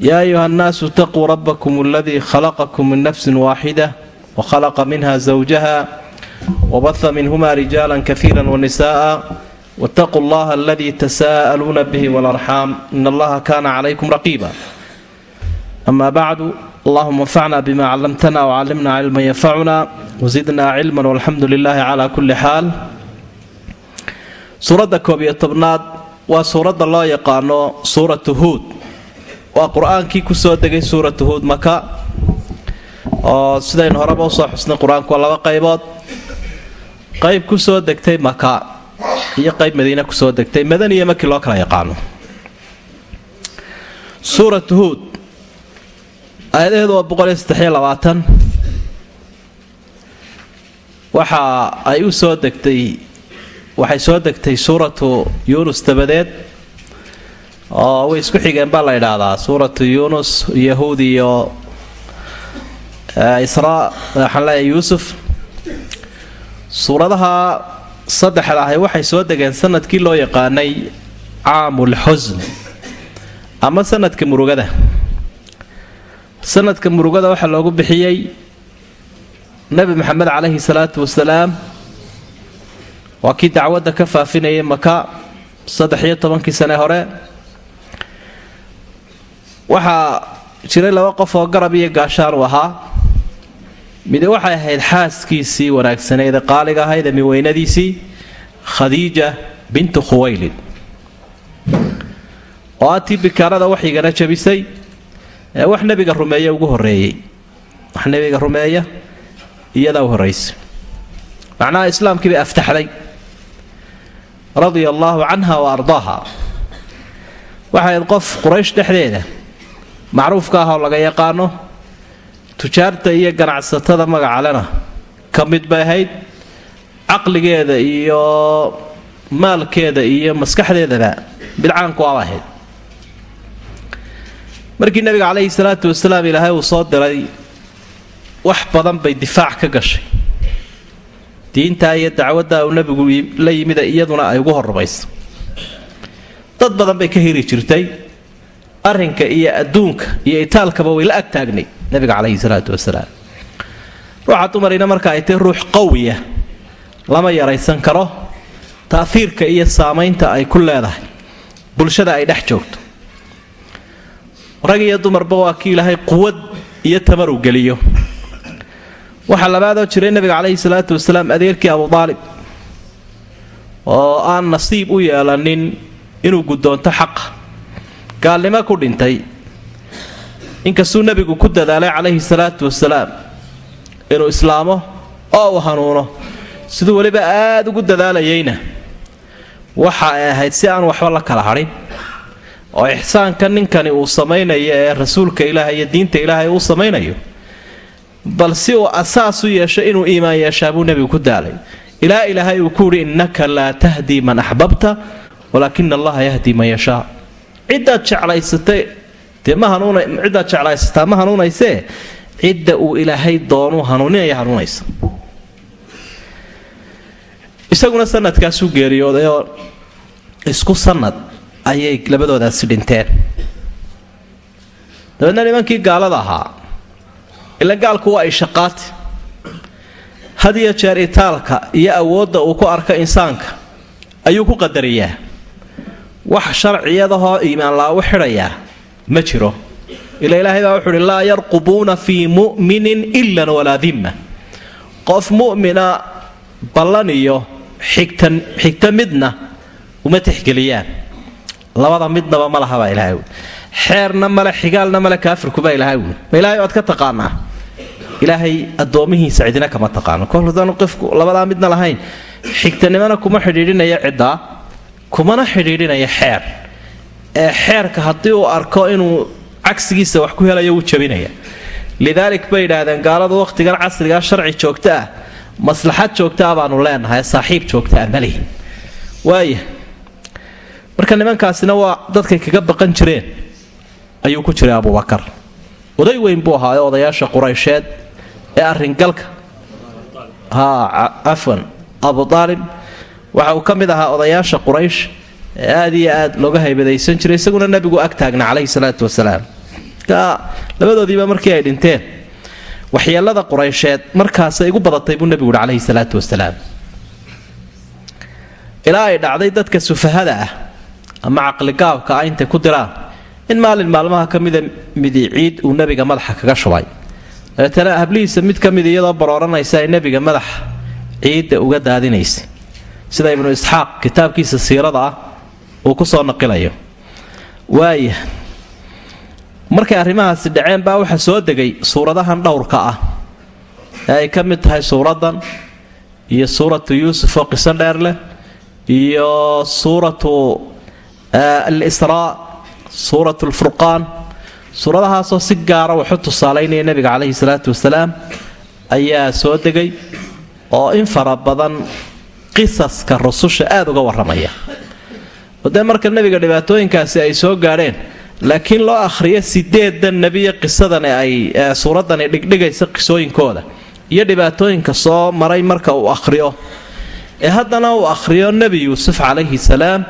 yaa ayuha annaasu itaquu rabbakum aladii khalaqakum min nafsin waaxida wa khalaqa minha zawjaha wabaha minhuma rijaalan kafiira wanisa'a waataquu allaha aladii tasaa'aluuna bihi walarxaam in allaha kaana calaykum raqiiba amaa bacdu allahuma anfacna bima callamtana wcallimna cilman yanfacuna wasidnaa cilman walxamdu lilahi calaa kulli xaal suuradda koob iyo tobnaad waa suuradda loo yaqaano suuratu huud waa qur'aankii ku soo degay suuratu huud maka oo sidaynu horeba u soo xusnay qur'aanku waa laba qaybood. Qayb ku soo degtay maka iyo qayb madiine ku soo degtay. Madaniya markii loo kala yaqaano. Suuratu huud aayadaheedu waa boqoliyo saddexiyo labaatan. Waxa ay u soo degtay waxay soo degtay suuratu yuunus dabadeed oo way isku xigeen baa la idhaahdaa suuratu yuunus yahuud iyo israa waxaan leeyahay yuusuf. Suuradaha saddexda ahi waxay soo degeen sannadkii loo yaqaanay caamul xusn ama sanadka murugada. Sanadka murugada waxaa loogu bixiyey nebi maxamed caleyhi salaatu wasalaam. Waa kii dacwadda ka faafinayay maka saddex iyo tobankii sane hore waxaa jiray laba qof oo garab iyo gaashaan u ahaa. Mide waxay ahayd xaaskiisii wanaagsaneede qaaliga ahayd ee miweynadiisii khadiija bintu khuwaylid. Oo atii bikaarada waxyigana jabisay ee wax nebiga rumeeya ugu horeeyey wax nebiga rumeeya iyadaa u horraysay macnaha islaamkii bay aftaxday. Radia allaahu canha wa ardaaha waxay ahayd qof quraysh dhexdeeda macruufka ah oo laga yaqaano tujaarta iyo ganacsatada magacalena ka mid bay ahayd caqligeeda iyo maalkeeda iyo maskaxdeedaba bidcaanku aba ahayd markii nabiga caleyhi salaatu wasalaam ilaahay uu soo diray wax badan bay difaac ka gashay. Diintaa iyo dacwaddaa uu nebigu la yimida iyaduna ay ugu horrumayso. Dad badan bay ka heri jirtay arrinka iyo adduunka iyo itaalkaba way la agtaagnay nabiga caleyhi salaatu wasalaam ruuxa dumarina marka ay tahy ruux qawiya lama yaraysan karo taafiirka iyo saamaynta ay ku leedahay bulshada ay dhex joogto. Rag iyo dumarba waa kii ilaahay quwad iyo tamar u geliyo. Waxaa labaadoo jiray nabiga caleyhi salaatu wasalaam adeerkii abu aalib oo aan nasiib u yeelanin inuu guddoonto xaqa gaalnimo ku dhintay. Inkastuu nebigu ku dadaalay calayhi salaatu wasalaam inuu islaamo oo uu hanuuno. Siduu weliba aada ugu dadaalayayna waxa ay ahayd si aan waxba la kala hadhin. Oo ixsaanka ninkani uu samaynayo ee rasuulka ilaahay iyo diinta ilaahay uu samaynayo. Bal si uu asaas u yeesho inuu iimaan yeeshaa buu nebigu ku daalay. Ilaa ilaahay uu ku yidhi innaka laa tahdii man axbabta walaakina allaha yahdii man yashaa ciddaad jeclaysatay dee jeclaysataa ma hanuunaysee? Cidda uu ilaahay doonuu hanuuninaya hanuunaysa. Isaguna sanadkaasuu geeriyooday oo isku sanad ayay labadoodaasi dhinteen. Dabeedna nimankii gaalada ahaa ila gaalku waa ishaqaati had iyo jeer itaalka iyo awoodda uu ku arka insaanka ayuu ku qadariyaa wax sharciyadahoo iimaan laagu xidhayaa ma jiro. Ila ilaahay baa wuxuuhi laa yarqubuuna fii mu'minin ilan walaa dimma qof mu'mina ballan iyo xigtan xigta midna uma tixgeliyaan. Labada midnaba ma lahabaa ilahay xeerna male xigaalna male kaafirkubaa ilahay wi ma ilahay oad ka taqaanaa? Ilaahay addoomihiisa cidina kama taqaano. Kol qofku labadaa midna lahayn xigtanimana kuma xidhiidhinaya ciddaa kumana xidhiidhinaya xeer. Ee xeerka haddii uu arko inuu cagsigiisa wax ku helaya wuu jabinaya. Lidaalik bay yidhaahdeen gaaladu wakhtigan casrigaa sharci joogto ah maslaxad joogta ah baanu leenahay saaxiib joogta ah malihi waaya marka nimankaasina waa dadkay kaga baqan jireen ayuu ku jiray abubakar oday weyn buu ahaayo odayaasha quraysheed ee arringalka. Cafwan abu aalib waxa uu ka mid ahaa odayaasha quraysh ee aad iyo aad looga haybadaysan jiray isaguna nabigu ag taagna calayhi salaatu wasalaam. Labadoodiiba markii ay dhinteen waxyeelada quraysheed markaasay igu badatay buu nebigu uhi calayhi salaatu wasalaam. Ilaa ay dhacday dadka sufahada ah ama caqligaabka ah intay ku diraan in maalin maalmaha ka mida midi ciid uu nebiga madaxa kaga shubay. Dabeetana hablihiisa mid ka mid iyadoo barooranaysa ay nebiga madaxa ciidda uga daadinaysay sida ibnu isxaaq kitaabkiisa siirada ah uu ku soo naqilayo. Waaya markay arrimahaasi dhaceen baa waxaa soo degay suuradahan dhowrka ah. Ee ay ka mid tahay suuraddan iyo suuratu yuusuf oo qiso dheer leh iyo suuratu al-israa suuratu alfurqaan suuradahaasoo si gaara waxu tusaalaynaya nebiga caleyhi salaatu wasalaam ayaa soo degay oo in fara badan qisaska rususha aada uga warramaya. Oo dee marka nebiga dhibaatooyinkaasi ay soo gaadheen laakiin loo akhriyo sideedan nebiya qisadan ay suuraddani dhigdhigaysa qisooyinkooda. Iyo dhibaatooyinka soo maray marka uu akhriyo. Ee haddana uu akhriyo nebi yuusuf calayhi salaam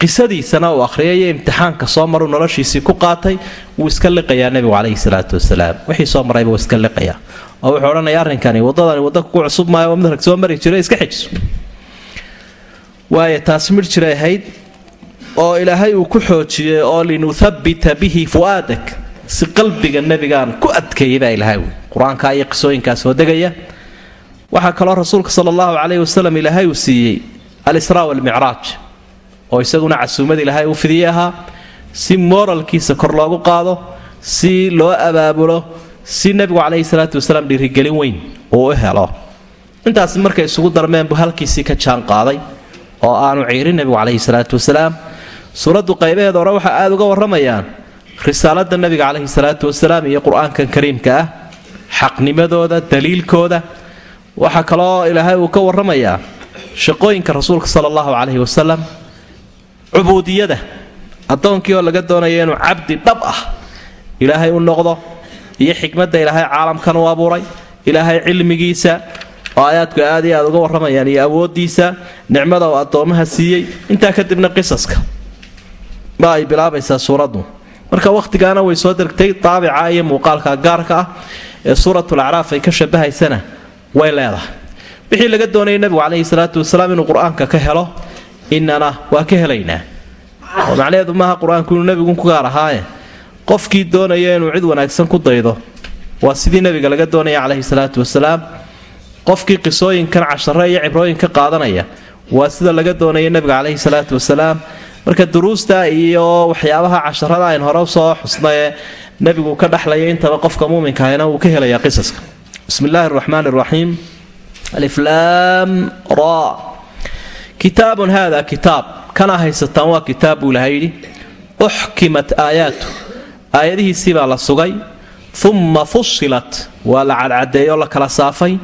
qisadiisana uu akhriyo iyo imtixaanka soo maruu noloshiisii ku qaatay wuu iska liqayaa nebigu calayhi salaatu wasalaam. Wixii soo marayba iska liqayaa. Oo wuxuu odhanaya arrinkani waddadani wadda kugu cusub maayo mid rag soo mari jira iska xijiso waaya taasi midh jiray ahayd oo ilaahay uu ku xoojiyey oo linuhabbita bihi fu'aadak. Si qalbiga nebigaan ku adkeeyay baa ilaahay qur'aanka iyo qisooyinkaa soo degaya. Waxaa kaloo rasuulka sala allahu caleyhi wasalam ilaahay uu siiyey al-israa walmicraaj oo isaguna casuumad ilaahay uu fidiyey ahaa. Si mooralkiisa kor loogu qaado si loo abaabulo si nebigu caleyhi salaatu wasalaam dhiirigelin weyn uu u helo. Intaasi markay isugu darmeen buu halkiisii ka jaan oo aanu ciirin nebigu caleyhi salaatu wasalaam. Suuraddu qaybaheeda hore waxaa aada uga warramayaan risaalada nebiga caleyhi salaatu wasalaam iyo qur'aankan kariimka ah xaqnimadooda daliilkooda waxaa kaloo ilaahay uu ka warramayaa shaqooyinka rasuulka sala allahu caleyhi wasalam cubuudiyada addoonkii oo laga doonaya inuu cabdi dhab ah ilaahay u noqdo iyo xikmadda ilaahay caalamkan u abuuray ilaahay cilmigiisa oo aayaadku aad iyo aad uga warramayaan iyo awooddiisa nicmada uu addoommaha siiyey intaa kadibna qisaska. Ma ay bilaabaysaa suuraddu? Marka wakhtigaana way soo degtay daabica iyo muuqaalka gaarka ah ee suuratul acraaf ay ka shabahaysana way leedahay. Wixii laga doonayay nebigu caleyhi salaatu wasalaam inuu qur'aanka ka helo inana waa ka helaynaa. Oo macnaheedu maaha qur'aanku inuu nebigu ku gaar ahaaye? Qofkii doonaya inuu cid wanaagsan ku daydo waa sidii nebiga laga doonaya caleyhi salaatu wasalaam qofkii qisooyinkan cashare iyo cibrooyinka qaadanaya waa sida laga doonaya nebiga caleyhi salaatu wasalaam. Marka duruusta iyo waxyaabaha casharada ayn hore u soo xusnaye nebigu ka dhexlaya intaba qofka muuminka ahna wuu ka helayaa qisaska. Bismi illaahi araxmaan araxiim aliflaam ra. Kitaabun hada kitaab. Kana haysataan waa kitaab buu ilahay yidhi. Uxkimat aayaatu. Aayadihiisii baa la sugay. Umma fusilat waa la cadcadeeyoo la kala saafay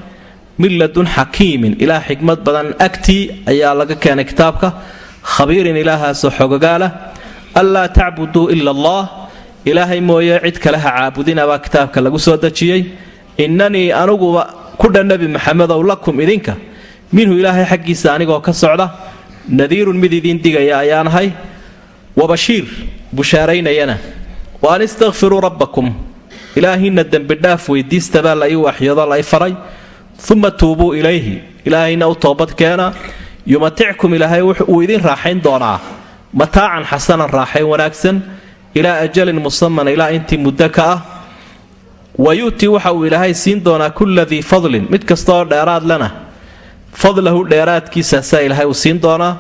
min ladun xakiimin ilaah xikmad badan agtii ayaa laga keenay kitaabka. Khabiirin ilaahaasoo xogogaalah anlaa tacbuduu ila allah. Ilaahay mooye cid kale ha caabudina baa kitaabka lagu soo dejiyey. Innanii anuguba kudha nebi maxamedow lakum idinka. Minhu ilaahay xaggiisa anigoo ka socda. Nadiirun mid idiin digaya ayaanahay wabashiir bushaaraynayana. Wa an istakfiruu rabbakum. Ilaahiinna dembidhaaf weydiista baa la ii waxyoodo la y faray uma tuubuu ilayhi. Ilaahayna u toobadkeena yumatickum ilaahay wuu idin raaxayn doonaa. Mataacan xasanan raaxayn wanaagsan. Ilaa ajalin musaman ilaa intii muddo ka ah. Wa yu'ti waxa uu ilaahay siin doonaa kulla dii fadlin. Mid kastaoo dheeraad lena fadlahu dheeraadkiisaasaa ilaahay uu siin doonaa.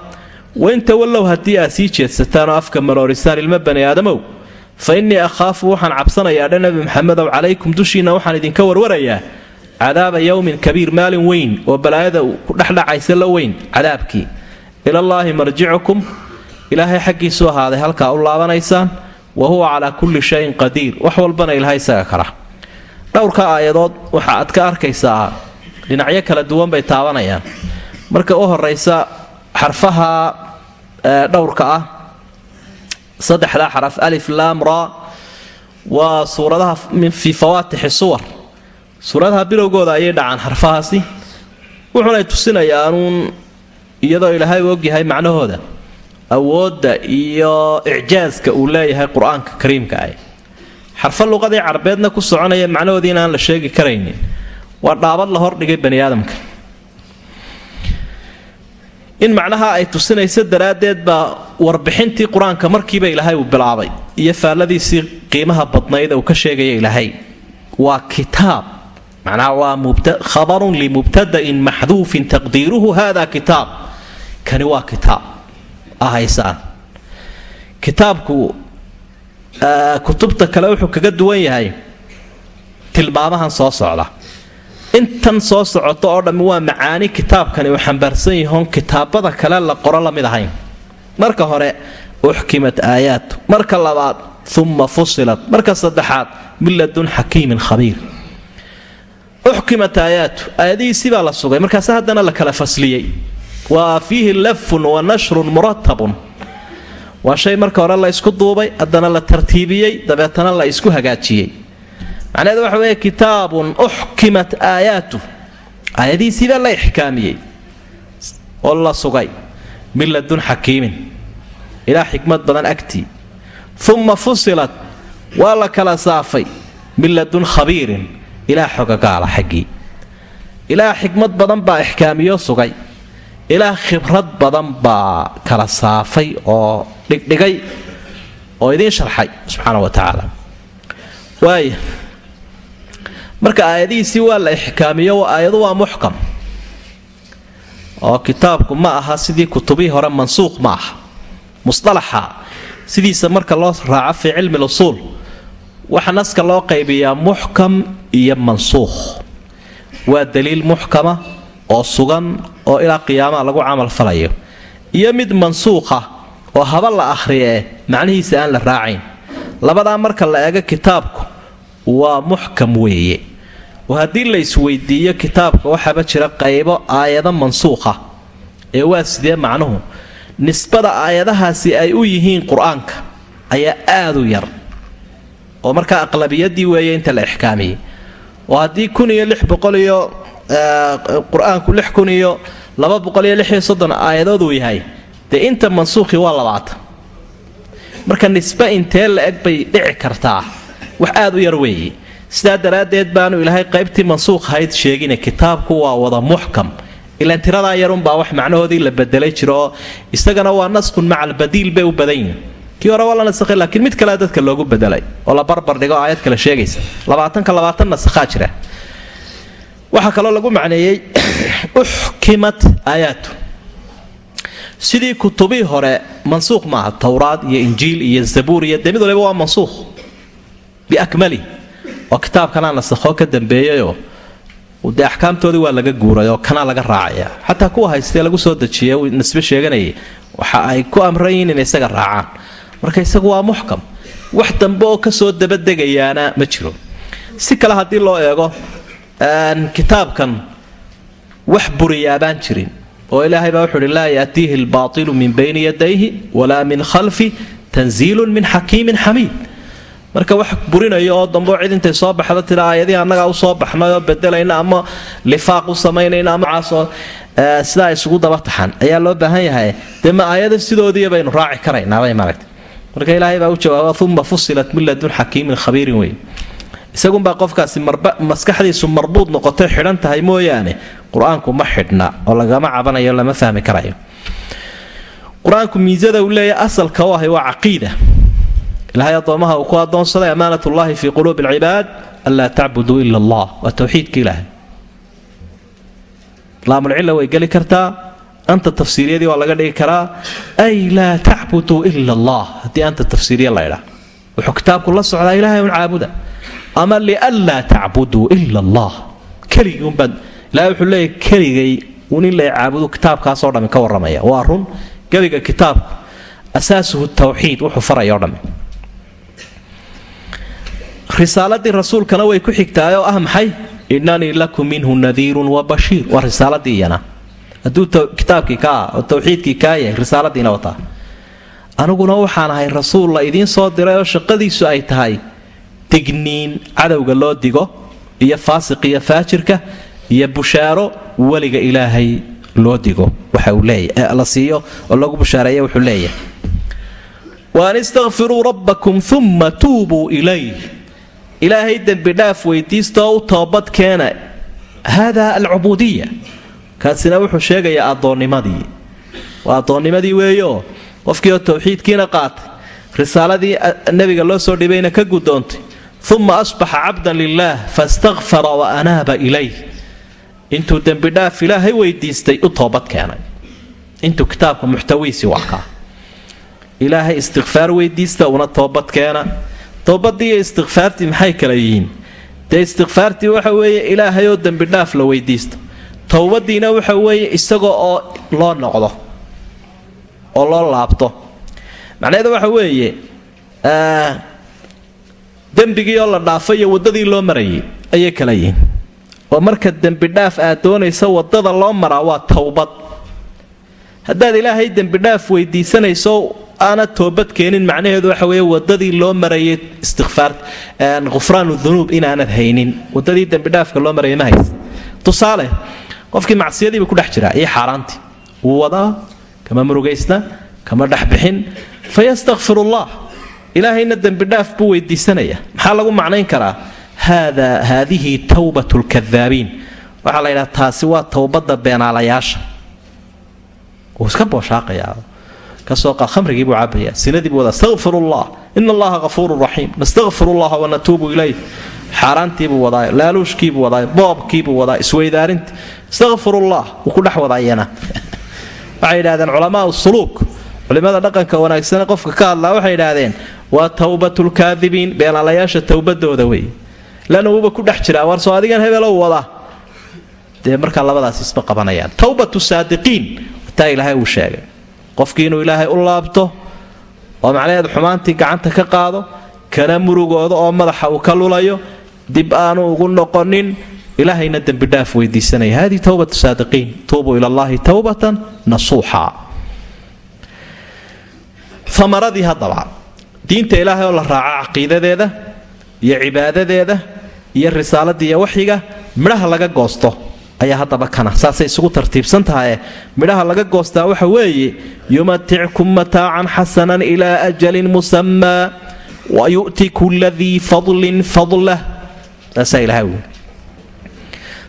Wain tawallow haddii aad sii jeedsataan oo afka maroorisaan ilmo bani aadamow fa innii akhaafu waxaan cabsanayaa dha nebi maxamedow calaykum dushiinna waxaan idinka warwarayaa cadaaba yowmin kabiir maalin weyn oo balaayada ku dhexdhacaysa la weyn cadaabkii. Ilallaahi marjicukum. Ilaahay xaggiisu ahaaday halkaa u laabanaysaan. Wa huwa calaa kulli shayin qadiir. Wax walbana ilahay isaga kara dhowrka aayadood waxa aad ka arkaysaa dhinacyo kala duwan bay taabanayaan. Marka u horaysa xarfaha dhowrka ah saddexdaa xaraf alif laam ra waa suuradaha fii fawaatixi suwar suuradaha bilowgooda ayay dhacaan xarfahaasi wuxuunay tusinayaanuun iyadoo ilaahay u ogyahay macnahooda. Awoodda iyo icjaaska uu leeyahay qur'aanka kariimka ah xarfo luqadii carbeedna ku soconaya macnahoodii inaan la sheegi karaynin. Waa dhaabad la hordhigay bani aadamka. In macnaha ay tusinayso daraaddeed baa warbixintii qur'aanka markiiba ilaahay uu bilaabay. Iyo faalladiisii qiimaha badnayd uu ka sheegaya ilaahay. Waa kitaab macnaha waa khabarun limubtada'in maxduufin taqdiiruhu hada kitaab kani waa kitaab ahaysaan kitaabku kutubta kale wuxuu kaga duwan yahay. Tilmaamahan soo socda. Intan soo socoto oo dhammi waa macaani kitaabkani uu xambaarsan yahoon kitaabada kale la qoro la mid ahayn. Marka hore uxkimat aayaatu marka labaad uma fusilat. Marka saddexaad min ladun xakiimin khabiir uxkimat aayaatu aayadihiisii baa la sugay markaase haddana la kala fasliyey waa fiihi lafun wa nashrun muratabun waa shay marka hore la ysku duubay haddana la tartiibiyey dabeetana la isku hagaajiyey macnaheedu waxa weeye kitaabun uxkimat aayaatu aayadihiisii baa la ixkaamiyey oo la sugay min ladun xakiimin ilaa xikmad badan agtii uma fusilat waa la kala saafay min ladun khabiirin ilaa xogagaala xaggii ilaa xikmad badan baa ixkaamiyo sugay. Ilaa khibrad badan baa kala saafay oo dhigdhigay oo idiin sharxay subxaana wa tacaala. Waaya marka aayadihiisii waa la ixkaamiyo aayadu waa muxkam. Oo kitaabku ma aha sidii kutubihii hore mansuuq ma aha. Musalaxa sidiisa marka loo raaco fii cilmi lusuul waxa naska loo qaybiyaa muxkam iyo mansuukh. Waa daliil muxkama oo sugan oo ilaa qiyaamaha lagu camal falayo. Iyo mid mansuukha oo haba la akhriye macnihiisa aan la raacayn. Labadaa marka la eego kitaabku waa muxkam weeye. Haddii la isweydiiyo kitaabka waxaaba jira qaybo aayado mansuukha ee waa sidee macnuhu? Nisbada aayadahaasi ay u yihiin qur'aanka ayaa aad u yar. Oo markaa aqlabiyadii weeye inta la ixkaamiyey oo haddii kun iyo lix boqol iyo qur'aanku lix kun iyo laba boqol iyo lix iyo soddon aayadood uu yahay dee inta mansuukhii waa labaatan. Marka nisbe intee la eg bay dhici kartaa. Wax aad u yar weeye sidaa daraaddeed baanu ilaahay qaybtii mansuukhahayd sheegina kitaabku waa wada muxkam. Ilaan tiradaa yarunbaa wax macnahoodii la bedelay jiro oo isagana waa naskun maca albadiil bay u badan yihiin kii hore waa la nasakhay laakiin mid kalea dadka loogu bedelay oo la barbar dhigo aayad kale sheegaysa. Labaatanka labaatan nasakhaa jira. Waxaa kaloo lagu macneeyey uxkimat aayaatu sidii kutubihii hore mansuuq maaha towraad iyo injiil iyo zabuur iyo dee waliba waa mansuuq biakmali. Oo kitaabkanaa nasakhoo ka dambeeyayoo dee axkaamtoodii waa laga guuray oo kanaa laga raacaya xataa kuwa haystee lagu soo dejiya nisbe sheeganayay waxa ay ku amran inay isaga raacaan marka isagu waa muxkam. Wax dambe oo ka soo dabadegayaana ma jiro. Si kale haddii loo eego kitaabkan wax buriyaabaan jirin oo ilaahay baa wuxu uhi laa yaatiihi albaatilu min bayni yadayhi walaa min khalfi tanziilun min xakiimin xamiid marka wax burinayo oo dambeo cid intay soo baxdo tira aayadihii annagaa u soo baxnay oo bedelayna ama lifaaq u samaynayna ama caasoo sidaa isugu daba taxan. Ayaa loo baahan yahay. Dee ma aayada sidoodii baynu raaci karaynaabay maragta marka ilaahay baa u jawaaba uma fusilat min ladun xakiimin khabiirin wey isagunbaa qofkaasi maskaxdiisu marbuud noqotay xidhan tahay mooyaane qur'aanku ma xidhna oo lagama cabanayo lama fahmi karayo. Qur'aanku miisada uu leeyahy asalka u ahay waa caqiida. Ilahay addoomaha uu ku adoonsaday amaanatullaahi fii quluubi alcibaad anlaa tacbuduu ila allah waa towxiidka ilaahay. Laamulcilla way geli kartaa anta tafsiiriyadii waa laga dhigi karaa ay laa tacbuduu ila allah. Haddii anta tafsiiriya laydhaa wuxuu kitaabku la socdaa ilahay un caabuda. Ama lianlaa tacbuduu ila allah. Keligii unbaad ilahay wuxuu leeyahy keligay un in la caabudu kitaabkaasoo dhammi ka warramaya. Waa run gebiga kitaabku asaasuhu tawxiid wuxuu farayao dhammi risaaladii rasuulkana way ku xigtaay oo ah maxay? Inanii lakum minhu nadiirun wa bashiir. Waa risaaladii iyana hadduu kitaabkii ka ah oo tawxiidkii kaa yahay risaaladiina wataa. Aniguna waxaan ahay rasuul la idiin soo diray oo shaqadiisu ay tahay digniin cadowga loo digo iyo faasiq iyo faajirka iyo bushaaro weliga ilaahay loo digo. Waxa uu leeyahay la siiyo oo lagu bushaareeya wuxuu leeyahay. Waan istakfiruu rabbakum uma tuubuu ilayh. Ilaahay dembidhaaf weydiista oo u toobad keena. Hada alcubuudiya kaasina wuxuu sheegayaa addoonnimadii waa addoonnimadii weeyo. Qofkii oo towxiidkiina qaatay risaaladii nebiga loo soo dhibayna ka guddoontay uma asbaxa cabdan lilaah fastakfara wa anaaba ilayh. Intuu dembidhaaf ilaahay weydiistay u toobad keenay. Intuu kitaabka muxtawiisi wakaa ilaahay istikfaar weydiista una toobad keena. Toobadii iyo istikfaartii maxay kala yihiin? Dee istikfaartii waxa weeye ilaahay oo dembidhaaf la weydiisto towbadiina waxa weeye isaga oo loo noqdo oo loo laabto. Macnaheedu waxa weeye dembigii oo la dhaafo iyo waddadii loo marayay ayay kala yihiin. Oo marka dembidhaaf aad doonaysa waddada loo maraa waa towbad haddaad ilaahay dembidhaaf weydiisanayso aana toobad keenin macnaheedu waxa weeye wadadii loo marayay istikfaar khufraan dunuub inaanad haynin. Wadadii dembidhaafka loo marayay ma hays tusaale qofkii macsiyadiiba kudhex jiraa iyo xaaraantii. Wuu wadaa kama murugaysna kama dhexbixin fayastakfir ullah ilaahayna dembidhaaf buu weydiisanaya maxaa lagu macnayn karaa? Haada haadihi tawbat lkadaabiin waxaa la ydhaha taasi waa towbadda beenaalayaasha. Wuu iska booshaaqayaa ka soo qaad khamrigiibuu cabaya sinadiibuu wada astaqfirullah ina allaha hafuurun raxiim nastakfirullaha wanatuubu ilayh xaaraantiibuu wadaa laaluushkiibuu wadaa boobkiibuu wadaa isweydaarinti istakfirullah wuu ku dhex wadaayana. Waxay yidhahdeen culamaau suluuk culimada dhaqanka wanaagsane qofka ka hadlaa waxay yidhaahdeen waa towbatulkaadibiin beenaalayaasha towbadooda wey. Lana wuuba ku dhex jiraa war soo adigan hebelow wada. Dee markaa labadaas isba qabanayaan. Towbatu saadiqiin taa ilaahay uu sheegay. Qofkii inuu ilaahay u laabto oo macnaheed xumaantii gacanta ka qaado kana murugooda oo madaxa uu ka lulayo dib aanu ugu noqonin ilaahayna dembidhaaf weydiisanaya. Hadihi towbatu saadiqiin tuubuu ila allahi towbatan nasuuxa. Amaradii haddaba diinta ilaahay oo la raaco caqiidadeeda iyo cibaadadeeda iyo risaaladii iyo waxyiga midhaha laga goosto ayaa haddaba kana. Saasay isugu tartiibsan tahaye midhaha laga goostaa waxa weeye yumatickum mataacan xasanan ilaa ajalin musamaa wa yu'ti fadlin fadlah saasaa ilaha wy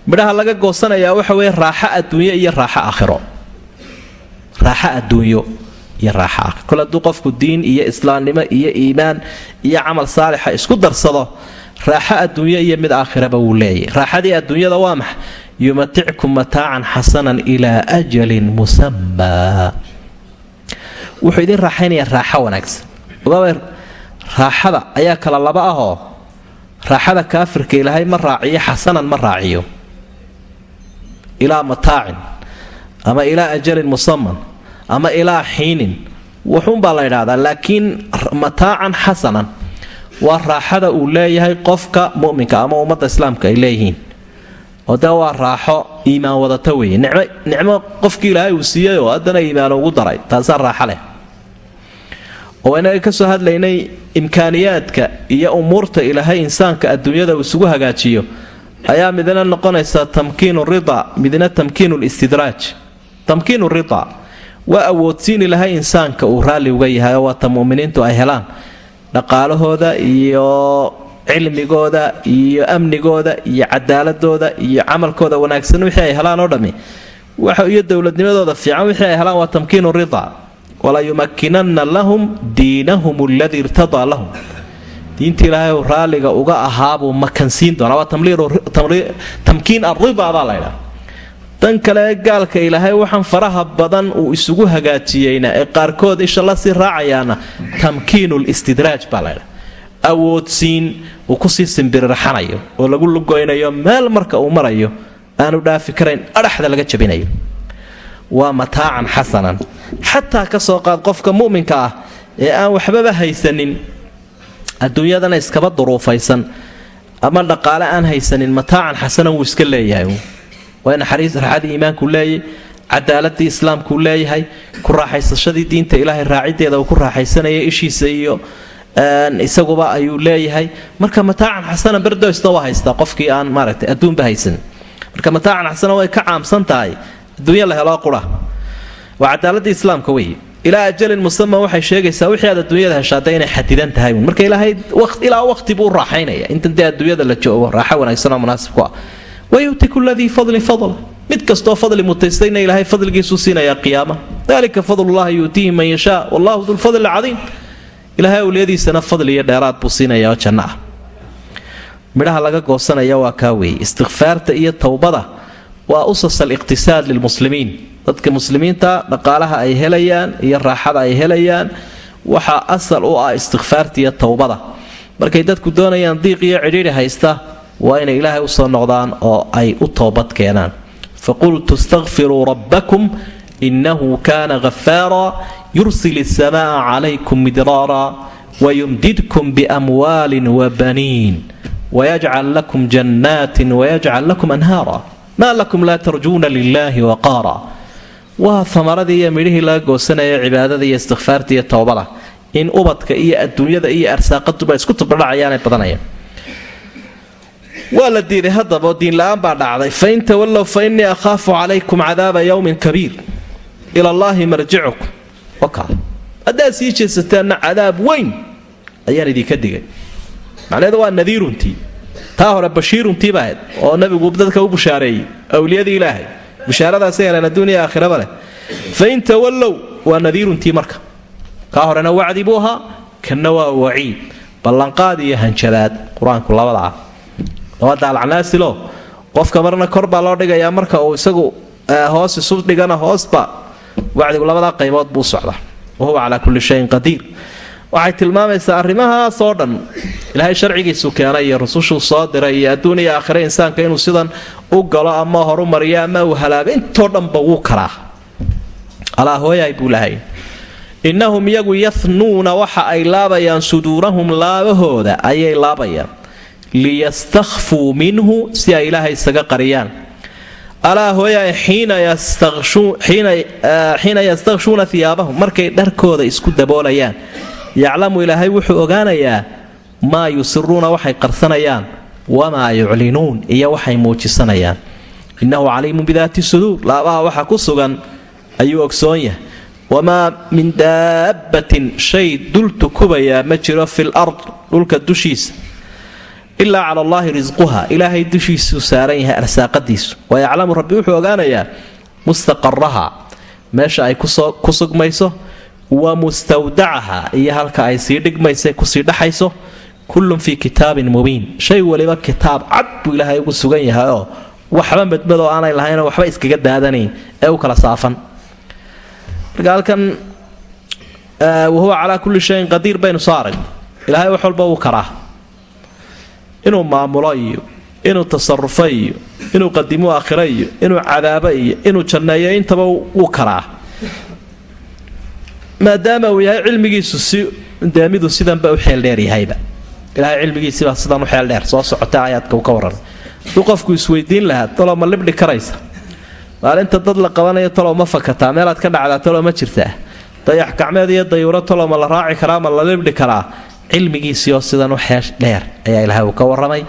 midhaha laga goosanayaa waxa weeye raaxo adduunyo iyo raaxo aakhiro. Raaxo adduunyo iyo raaxo aakhiro. Kol hadduu qofku diin iyo islaamnimo iyo iimaan iyo camal saalixa isku darsado raaxo adduunyo iyo mid aakhiraba wuu leeyahy raaxadii adduunyada waa maxa yumatickum mataacan xasanan ilaa ajalin musamaa wuxuu idin raaxaynayaa raaxo wanaagsan. Ogaaba raaxada ayaa kala laba ahoo raaxada kaafirka ilaahay ma raaciyo xasanan ma raaciyo. Ilaa mataacin ama ilaa ajalin musaman ama ilaa xiinin. Wuxuunbaa la ydhahdaa laakiin mataacan xasanan waa raaxada uu leeyahay qofka muminka ama ummadda islaamka ay leeyihiin. Oo waa raaxo iimaan wadata weeye. Nicmo qofkii ilaahay uu siiyey oo haddana iimaan ugu daray taasaa raaxo leh oo inaga ka soo hadlaynay imkaaniyaadka iyo umuurta ilaahay insaanka adduunyada uu isugu hagaajiyo ayaa midna noqonaysa tamkiinu rida midna tamkiinu listidraaj tamkiinu rida waa awoodsiin ilahay insaanka uu raalli uga yahay oo waata muminiintu ay helaan. Dhaqaalahooda iyo cilmigooda iyo amnigooda iyo cadaaladooda iyo camalkooda wanaagsan wixii ay helaan oo dhammi. Iyo dowladnimadooda fiican wixii ay helaan waa tamkiinu rida walayumakinanna lahum diinahum aladii irtadaa lahum. Diinta ilaahay raalliga uga ahaabuu makansiin doonaa. Waa tamkiin arrida baa laydhaa dan kale gaalka ilaahay waxaan faraha badan uu isugu hagaajiyeyna ee qaarkood isha la sii raacayaana tamkiinu listidraaj baa laydhaa awoodsiin uu ku sii simbirirxanayo oo lagu lugoynayo meel marka uu marayo aanu dhaafi karayn adhaxda laga jabinayo waa mataacan xasanan xataa ka soo qaad qofka mu'minka ah ee aan waxbaba haysanin adduunyadana iskaba duruufaysan. Ama dhaqaale aan haysanin mataacan xasanan wuu iska leeyahay. Waa naxariis raxadii iimaanku leeyay cadaaladii islaamkuu leeyahay ku raaxaysashadii diinta ilaahay raacideeda uu ku raaxaysanaya ishiisa iyo isaguba ayuu leeyahay. Marka mataacan xasanan berdoysna waa haystaa qofkii aan maaragtay adduunba haysanin marka mataacan xasana way ka caamsan tahay adduunya la helo qura. Waa cadaaladii islaamka wey. Ilaa ajalin musaman waxay sheegaysaa wixii aad adduunyada heshaada inay xadidan tahay marka ilaahay ilaa waqti buu raaxaynaya. Intan dee adduunyada la joogo raaxo wanaagsanoo munaasib ku ah. Wayu'ti kula dii fadlin fadla. Mid kastoo fadli mutaystayna ilaahay fadligiisuu siinayaa qiyaama. Dalika fadlullahi yuutiihi man yashaa. Wallahu dulfadli lcadiim ilaahay awliyadiisana fadli iyo dheeraad buu siinayaa oo janno ah. Midhaha laga goosanaya waa kaa weeye istikfaarta iyo towbada waa usas aliqtisaad lilmuslimiin. Dadka muslimiinta dhaqaalaha ay helayaan iyo raaxada ay helayaan waxaa asal u ah istikfaarta iyo towbada markay dadku doonayaan diiq iyo cidhiidhi haysta waa inay ilaahay u soo noqdaan oo ay u toobad keenaan. Faqultu istakfiruu rabbakum inahu kana ghafaara yursil isamaa calaykum midraara wayumdidkum biamwaalin wabaniin wayajcal lakum jannaatin wayajcal lakum anhaara maa lakum laa tarjuuna lilahi waqaara. Waa amaradii iyo midhihii laga goosanaya cibaadada iyo istikfaarta iyo towbada in ubadka iyo adduunyada iyo arsaaqaduba isku tubadhacayaanay badanayaan. Waa la diiday haddaba oo diinla-aan baa dhacday. Fain tawallow fa innii akhaafu calaykum cadaaba yowmin kabiir. Ila allaahi marjicukum. Wakaa haddaad sii jeesataanna cadaab weyn ayaan idinka digay. Macnaheedu waa nadiiruntii taa hore bashiiruntii baa ahayd oo nabigu dadka u bushaareeyey awliyadii ilaahay. Bushaaradaasay heleen adduuniya aakhiraba leh. Fain tawallow waa nadiiruntii marka. Kaa horena wacdi buu ahaa kanna waa waciid. Ballanqaad iyo hanjabaad qur'aanku labada alcanaasilo qofka marna kor baa loo dhigayaa marka uu isagu hoos isu dhigana hoosba wacdigu labadaa qaybood buu socdaa. Wahuwa calaa kulli shayin qadiir waxay tilmaamaysaa arrimahaas oo dhan. Ilaahay sharcigiisu keenay iyo rusushuu soo diray iyo adduun iyo aakhire insaanka inuu sidan u galo ama horu mariyo ama uu halaago intoo dhanba wuu karaa. Alaa hooyahay buu lahay. Innahum iyagu yahnuuna waxa ay laabayaan suduurahum laabahooda ayay laabayaan. Liyastakhfuu minhu si ay ilaahay isaga qariyaan. Alaa hooyahay xiina yastakhshuuna hiyaabahum markay dharkooda isku daboolayaan yaclamu ilaahay wuxuu ogaanayaa maa yusiruuna waxay qarsanayaan wamaa yuclinuun iyo waxay muujisanayaan. Innahu caliimun bidaati suduur laabaha waxa ku sugan ayuu ogsoon yahay. Wamaa min daabbatin shay dul tukubayaa ma jiro fil ard dhulka dushiisa. Ilaa cala allaahi risquha ilaahay dushiisuu saaran yahay arsaaqadiisu. Wayaclamu rabbi wuxuu ogaanayaa mustaqaraha meesha ay ku sugmayso wa mustawdacaha iyo halka ay sii dhigmaysa ku sii dhaxayso kullun fii kitaabin mubiin. Shay waliba kitaab cad buu ilaahay ugu sugan yahay oo waxba madmadoo aanay lahaynoo waxba iskaga daadanayn ee u kala saafan. Marka halkan wahuwa calaa kulli shayin qadiir baynu soo arag. Ilaahay wax walba wuu karaa. Inuu maamulo iyo inuu tasarufo iyo inuu qadimo aakhiro iyo inuu cadaabo iyo inuu janneeyo intaba wuu karaa maadaama uu yahay cilmigiisu si dee miduu sidanba u xeeldheer yahayba. Ilahay cilmigiisibaa sidan u xeeldheer soo socota aayaadka uu ka warramay hadduu qofku isweydiin lahaa talow ma libdhi karaysa. Maalinta dad la qabanayo talow ma fakataa. Meelaad ka dhacdaa talow ma jirtaa. Dayax gacmeed iyo dayuuro talow ma la raaci karaa ma la libdhi karaa. Cilmigiisiioo sidan u xeesh dheer ayaa ilaahay uu ka warramay.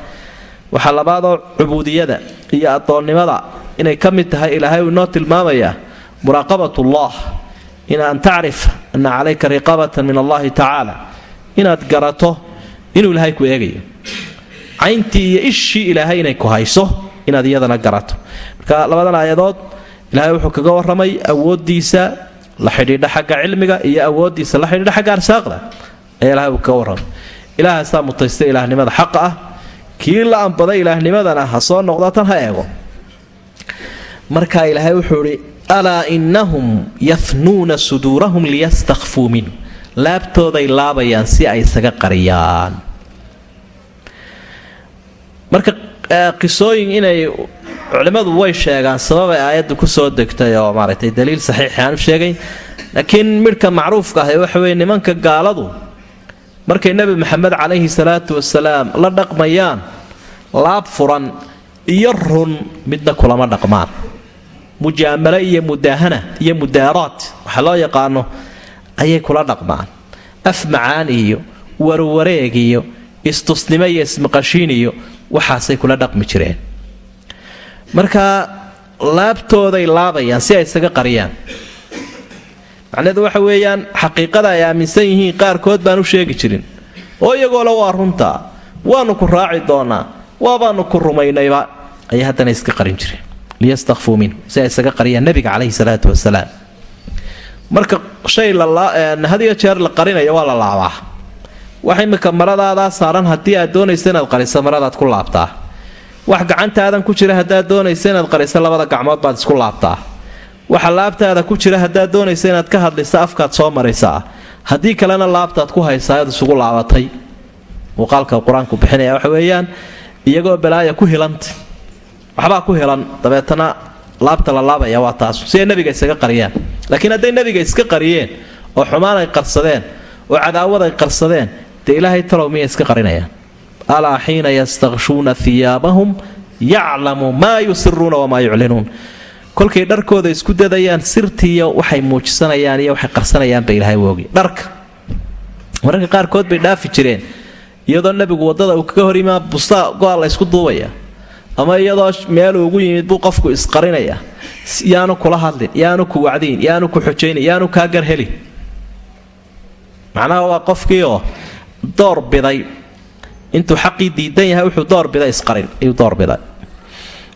Waxaa labaadoo cubuudiyada iyo addoonnimada. Inay ka mid tahay ilaahay uu inoo tilmaamayaa muraaqabatullah in an tacrif ana calayka riqabatan min allahi tacaala inaad garato inuu ilaahay ku eegayo. Cayntii iyo ishii ilaahay inay ku hayso inaad iyadana garato. Marka labadan aayadood ilaahay wuxuu kaga warramay awooddiisa la xidhiidha xagga cilmiga iyo awooddiisa la xidhiidha xagga arsaaqda ayaa ilahay uu kaga warramay. Ilaahaasaa mutaysta ilaahnimada xaqa ah. Kii la ambaday ilaahnimadana ha soo noqda tan ha eego. Marka ilaahay wuxuu idhi alaa innahum yafnuuna suduurahum liyastakfuu minhu laabtooday laabayaan si ay isaga qariyaan marka qisooyin inay culimmadu way sheegaan sababay aayaddu ku soo degtay oo maaragtay daliil saxiixi aanu sheegayn laakiin midhka macruufka ahi waxa weye nimanka gaaladu markay nebi maxamed calayhi salaatu wasalaam la dhaqmayaan laab furan iyo run midna kulama dhaqmaan mujaamalo iyo mudaahana iyo mudaaraad waxa loo yaqaano ayay kula dhaqmaan. Af macaan iyo warwareeg iyo istusnimo iyo ismaqashiin iyo waxaasay kula dhaqmi jireen. Marka laabtooday laabayaan si ay isaga qariyaan. Macnaheedu waxa weeyaan xaqiiqada ay aaminsan yihiin qaarkood baan u sheegi jirin. Oo iyagoole waa runtaa waanu ku raaci doonaa waabaanu ku rumaynayba ayay haddana iska qarin jireen liyastakfuu minhu si ay isaga qariyaan nabiga caleyhi salaatu wasalaam. Marka shay had iyo jeer la qarinayo waa la laabaa. Wax imika maradaadaa saaran haddii aad doonaysa inaad qariso maradaad ku laabtaa. Wax gacantaadan ku jira haddaad doonaysa inaad qariso labada gacmood baad isku laabtaa. Waxa laabtaada ku jira haddaad doonaysa inaad ka hadliso afkaad soo maraysaa. Haddii kalena laabtaad ku haysaa ad isugu laabatay. Muuqaalka qur'aanku bixinaya waxa weeyaan iyagoo balaaya ku hilanta waxbaa ku hilan dabeetana laabta la laabaya waa taas si ay nabiga isaga qariyaan laakiin hadday nabiga iska qariyeen oo xumaan ay qarsadeen oo cadaawad ay qarsadeen dee ilaahay talow miyay iska qarinayaan. Alaa xiina yastakshuuna hiyaabahum yaclamu maa yusiruuna wamaa yuclinuun. Kolkay dharkooda isku dadayaan sirtiiyo waxay muujisanayaan iyo waxay qarsanayaanba ilaahay woogi. Dharka. Mararka qaarkood bay dhaafi jireen iyadoo nebigu waddada uu kaga hor yimaa bustaa go-a la ysku duubaya ama iyadoo meeluu ugu yimid buu qofku isqarinaya. Yaanu kula hadlin yaanu ku wacdiin yaanu ku xujaynin yaanu kaa garhelin. Macnaha waa qofkiioo door biday. Intuu xaqii diidan yahay wuxuu doorbiday isqarin ayuu doorbiday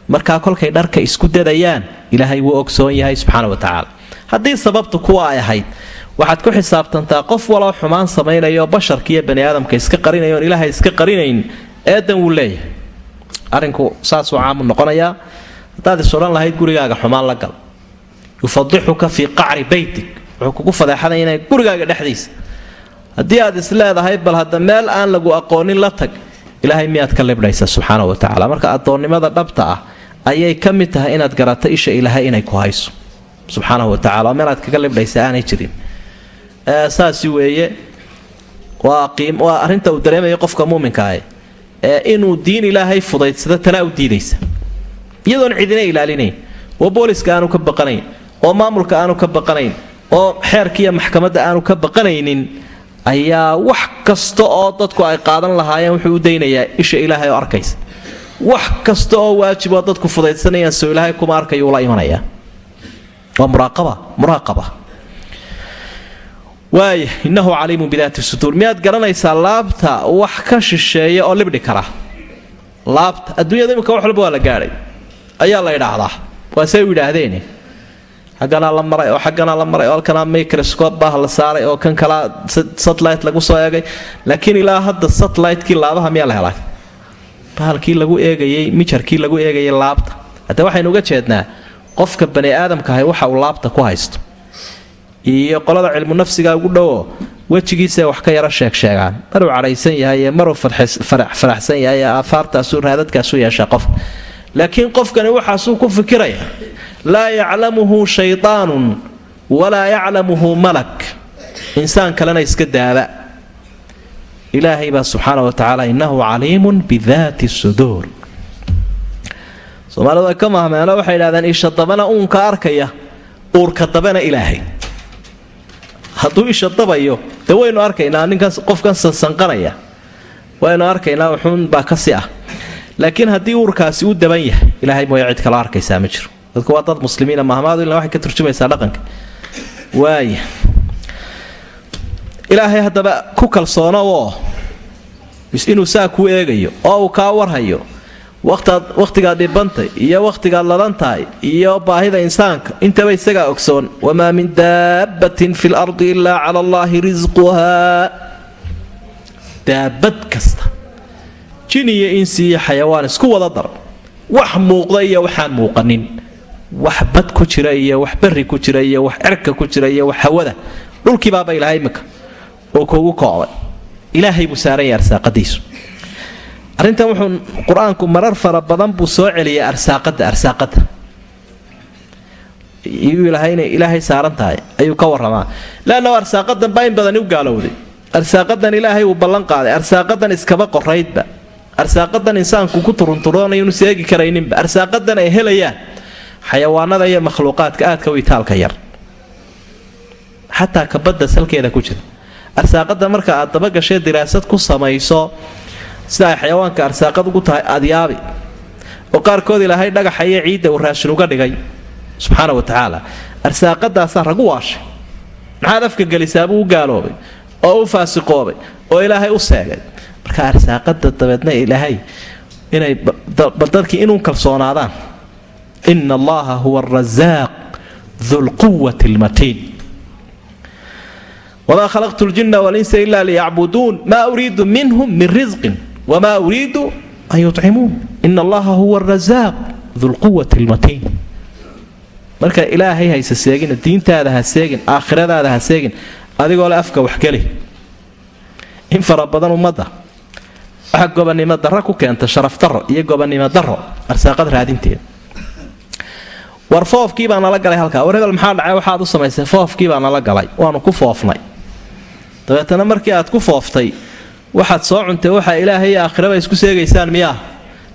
markaa kolkay dharka isku dadayaan ilaahay wuu ogsoon yahay subxaana wa tacaala. Haddii sababtu kuwa ay ahayd waxaad ku xisaabtantaa qof waloo xumaan samaynayo basharkiiyo bani aadamka iska qarinayo oon ilaahay iska qarinayn eedan wuu leeyahay arrinku saasuu caamu noqonayaa haddaad is lahayd gurigaaga xumaan la gal. Yufadixuka fii qacri beytig wuxuu kugu fadeexanaya gurigaaga dhexdiisa. Haddii aad is bal hadda meel aan lagu aqoonin la tag. Ilaahay miyaad ka libdhaysa subxaana wa tacala marka addoonnimada dhabta ah ayay ka mid tahay inaad garato isha ilaahay inay ku hayso. Subxaanahu wa tacala oo meelaad kaga libdhaysa aanay jirin. Saasi weeye waa arrinta uu dareemayo qofka muuminkaah ee inuu diin ilaahay fudaydsado tanaa u diidaysa. Iyadoon cidina ilaalinayn oo booliska aanu ka baqanayn oo maamulka aanu ka baqanayn oo xeerkiiyo maxkamadda aanu ka baqanaynin ayaa wax kasta oo dadku ay qaadan lahaayeen wuxuu u daynayaa isha ilaahay oo arkaysa. Wax kasta oo waajib oo dadku fudaydsanayaan soo ilaahay kuma arkayo ula imanayaa waa muraaqaba muraaqaba waaya innahu caliimun bidaati suduur miyaad garanaysaa laabta wax ka shisheeya oo libdhi kara? Laabta adduunyada imika wax walba waa la gaadhay ayaa la idhaahdaa waa say u yidhaahdeen. Xagganaa la maray oo xagganaa la maray oo halkanaa microscope baa la saaray oo kan kalaa satellite lagu soo eegay. Laakiin ilaa hadda satellite-kii laabaha miyaa la helay bahalkii lagu eegayay mijarkii lagu eegayay laabta. Hadde waxaynu uga jeednaa qofka bani aadamkaahay waxa uu laabta ku haysto iyo qolada cilmu nafsiga ugu dhowo wejigiisa wax ka yaro sheegsheegaan maruu cadhaysan yahay maruu faraxsan yahay aafaartaasu raadadkaasu yeeshaa qof. Laakiin qofkani waxaasuu ku fikiraya laa yaclamuhu shaydaanun walaa yaclamuhu malak. Insaan kalena iska daaba ilaahay baa subxaana wa tacaala caliimun bidaati suduur. Soomaalidu ka mahmeeno waxay idhahdeen isha dabana uunka arkaya uurka dabana ilaahay hadduu isha dabayo dee waynu arkaynaa ninkan qofkan sansanqanaya waynu arkaynaa wuxuun baa kasi ah. Laakiin haddii uurkaasi u daban yahay ilaahay mooya cid kala arkaysaa ma jiro. Dadku waa dad muslimiina mahmaadu ilaa waxay ka turjumaysaa dhaqanka. Waaya ilaahay haddaba ku kalsoono oo inuu saa kuu eegayo oo uu kaa warhayo wakhtigaad dhibantay iyo wakhtigaad ladan tahay iyo baahida insaanka. Intaba isagaa ogsoon wamaa min daabbatin fi lardi ilaa cala allaahi risquhaa daabad kasta. Jin iyo insi iyo xayawaan isku wada dar. Wax muuqda iyo waxaan muuqanin. Wax bad ku jira iyo wax berri ku jira iyo wax cerka ku jira iyo wax hawada. Dhulkiibaaba ilahay imika oo kugu koobay. Ilaahay buu saaran yahay arsaaqadiisu arrintan wuxuu qur'aanku marar fara badan buu soo celiyay arsaaqada arsaaqada iyuu ilahay inay ilaahay saaran tahay ayuu ka waramaa leanna arsaaqadan baa in badani u gaalowday. Arsaaqadan ilaahay uu ballan qaaday. Arsaaqadan iskaba qoraydba arsaaqadan insaanku ku turunturoonaynu seegi karayninba. Arsaaqadan ay helayaan. Xayawaanada iyo makhluuqaadka aadka u itaalka yar. Xataa kabadda salkeeda ku jira. Arsaaqada marka aad dabagashee diraasad ku samayso sida ay xayawaanka arsaaqad ugu tahay adyaabi oo qaarkood ilaahay dhagaxa iyo ciidda uu raashin uga dhigay. Subxaana wa tacaala. Arsaaqadaasaa ragu waashay. Maxaad afka gelisaabuu u gaaloobay? Oo u faasiqoobay? Oo ilaahay u seegay? Marka arsaaqada dabeedna ilaahay inay dadkii inuu kalsoonaadaan. Ina allaha huwa arasaaq dulquwati lmatiin wmaa khalaqtu ljina walinsa ila liyacbuduun maa uriidu minhum min risqin wma uriidu an yucimuun ina allaha huwa arasaaq dulquwati lmatiin marka ilaahay hayse seegina diintaada ha seegin aakhiradaada ha seegin adigoo le afka waxgeli in fara badan ummadda. Waxa gobannimo darro ku keenta sharaf daro iyo gobannimo daro arsaaqad raadinteeda war foofkii baa nala galay halkaa. War maxaa dhacay? Waxaad u samaysay foofkii baa nala galay. Waanu ku foofnay. Dabeetana markii aad ku fooftay waxaad soo cuntay waxa ilaahay iyo aakhiraba isku seegaysaan miyaa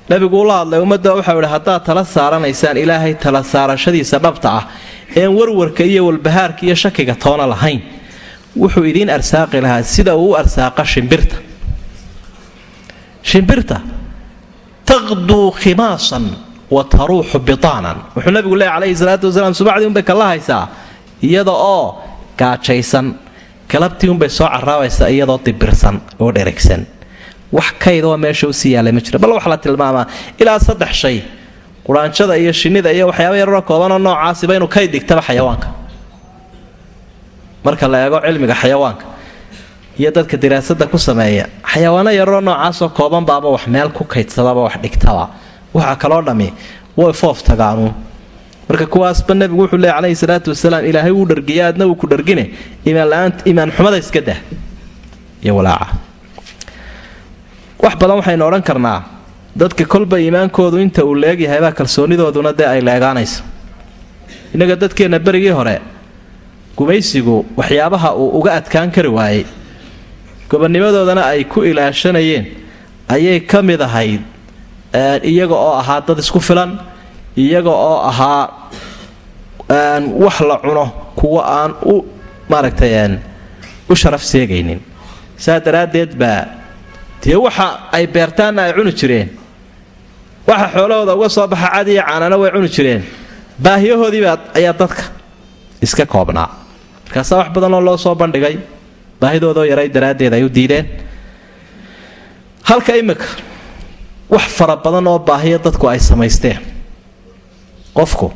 nabigu ula hadlay ummadda waxau idhi haddaad tala saaranaysaan ilaahay tala saarashadiisa dhabta ah een warwarka iyo walbahaarka iyo shakiga toona lahayn. Wuxuu idiin arsaaqi lahaa sida uu u arsaaqa shimbirta. Shimbirta taqduu khimaasan wa taruuxu bitaanan. Wuxuu nabigu leey calayhi salaatu wasalaam subacdii unbay kala haysaa iyada oo gaajaysan galabtii unbay soo caraabaysaa iyadoo dibirsan oo dheragsan wax kaydoo meesha u sii yaalla ma jiro bal waxaa la tilmaamaa ilaa saddex shay. Quraanjada iyo shinnida iyo waxyaaba yararoo koobanoo noocaasiba inuu kayd dhigtaba xayawaanka. Marka la eego cilmiga xayawaanka iyo dadka diraasada ku sameeya xayawaano yararoo noocaasoo koobanbaaba wax meel ku kaydsadaba wax dhigtaba. Waxa kaloo dhammi way foof tagaanu marka kuwaasba nebigu wuxuu leey calayhi salaatu wasalaam ilaahay wuu dhargiya aadna wuu ku dhargine. Imaan xumada iska dah. Wax badan waxaynu odhan karnaa dadka kolba iimaankoodu inta uu leegyahaybaa kalsoonidooduna dee ay leegaanayso innaga dadkeenna berigii hore gumaysigu waxyaabaha uu uga adkaan kari waayey. Gobonnimadoodana ay ku ilaashanayeen ayay ka mid ahayd iyaga oo ahaa dad isku filan iyaga oo ahaa wax la cuno kuwa aan u maaragtay u sharaf seegaynin. Saa daraaddeed baa dee waxa ay beertaanna ay cuni jireen waxa xoolahooda uga soo baxa cad iyo caanana way cuni jireen baahiyahoodiiba ayaa dadka iska koobnaa. Markaasaa wax badanoo loo soo bandhigay baahidoodoo yaray daraaddeed ay u diideen. Halka imika wax fara badan oo baahiya dadku ay samaysteen qofku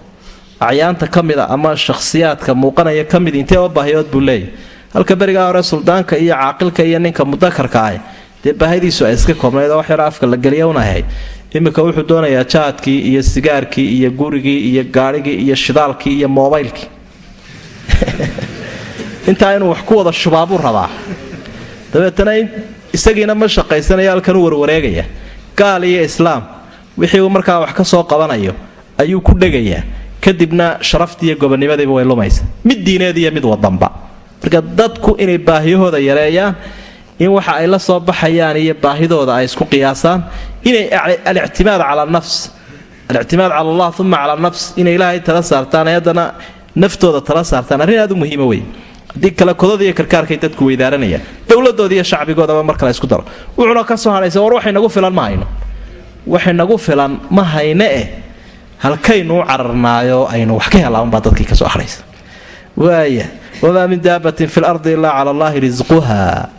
acyaanta ka mida ama shakhsiyaadka muuqanaya ka mid intee oo baahiyood buu leeyahy halka berigaa hore suldaanka iyo caaqilka iyo ninka mudakarka ah dee baahidiisu ay iska koobnayd oo wax yaro afka la geliya unahayd iminka wuxuu doonayaa jaadkii iyo sigaarkii iyo gurigii iyo gaadhigii iyo shidaalkii iyo moobaylkii. Intaa inuu wax ku wada shubaabuu rabaa. Dabeetana isagiina ma shaqaysanayo halkan warwareegaya. Gaal iyo islaam wixii uu markaa wax ka soo qabanayo ayuu ku dhegayaa kadibna sharaftii iyo gobonnimadiiba way lumaysa. Mid diineed iyo mid wadanba marka dadku inay baahiyahooda yareeyaan in waxa ay la soo baxayaan iyo baahidooda ay isku qiyaasaan inay alictimaad cala nafs alictimaad cala allah uma cala nafs inay ilaahay tala saartaan haddana naftooda tala saartaan arrin aad u muhiima wey haddii kale kodada iyo karkaarkay dadku weydaaranayaan dowladooda iyo shacbigoodaba mar kale isku daro. Wuxuuna ka soo hadhaysa war waxay nagu filan ma hayno. Waxay nagu filan ma hayne eh halkaynu u cararnaayo aynu wax ka helaanbaa dadkii ka soo hadhaysa waaya wamaa min daabatin fi lardi ilaa cala allahi risquha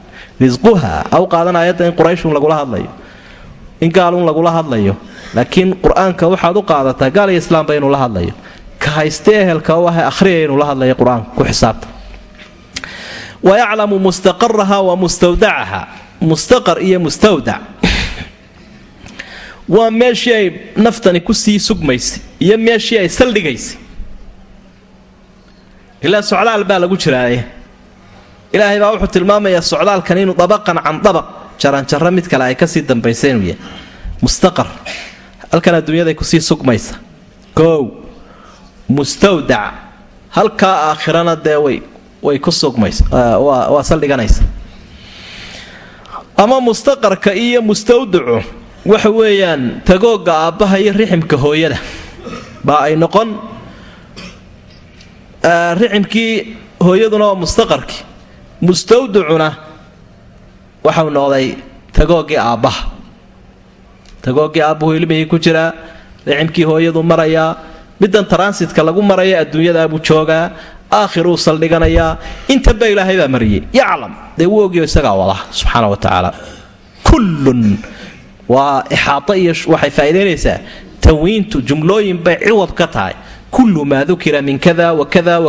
risquha aw qaadan aayadda in qurayshun lagula hadlayo. In gaalun lagula hadlayo. Laakiin qur'aanka waxaad u qaadataa gaal iyo islaamba inuu la hadlayo. Ka hayste ehelka u ahe akhriya inuu la hadlayo qur'aanka ku xisaabta. Wayaclamu mustaqaraha wa mustawdacaha mustaqar waa meeshii ay naftani ku sii sugmaysay iyo meeshii ay saldhigaysay ilaa socdaal baa lagu jiraaye ilaahay baa wuxuu tilmaamayaa socdaalkan inuu dabaqan can dabaq jaranjaro mid kale ay ka sii dambaysa inuu yahay. Mustaqar. Halkan adduunyaday ku sii sugmaysa. Koow mustawdac. Halkaa aakhirana dee way way ku sugmaysa waa saldhiganaysa ama mustaqarka iyo mustawdacu waxa weeyaan tagoogga aabbaha iyo riximka hooyada. Baa ay noqon riximkii hooyaduna waa mustaqarkii. Mustawdacuna waxau noqday tagooggii aabbaha. Tagooggii aabbuhu ilmihii ku jiraa riximkii hooyadu marayaa middan taransitka lagu maraya adduunyadaabuu joogaa aakhiruu saldhiganayaa intanba ilaahay baa mariyey yaclam dee wuu ogyo isagaa wada subxaana wa tacaala kullun waa ixaado iyo waxay faa'idaynaysaa tanwiintu jumlooyin bay ciwad ka tahay. Kullu maa dukira min kada wa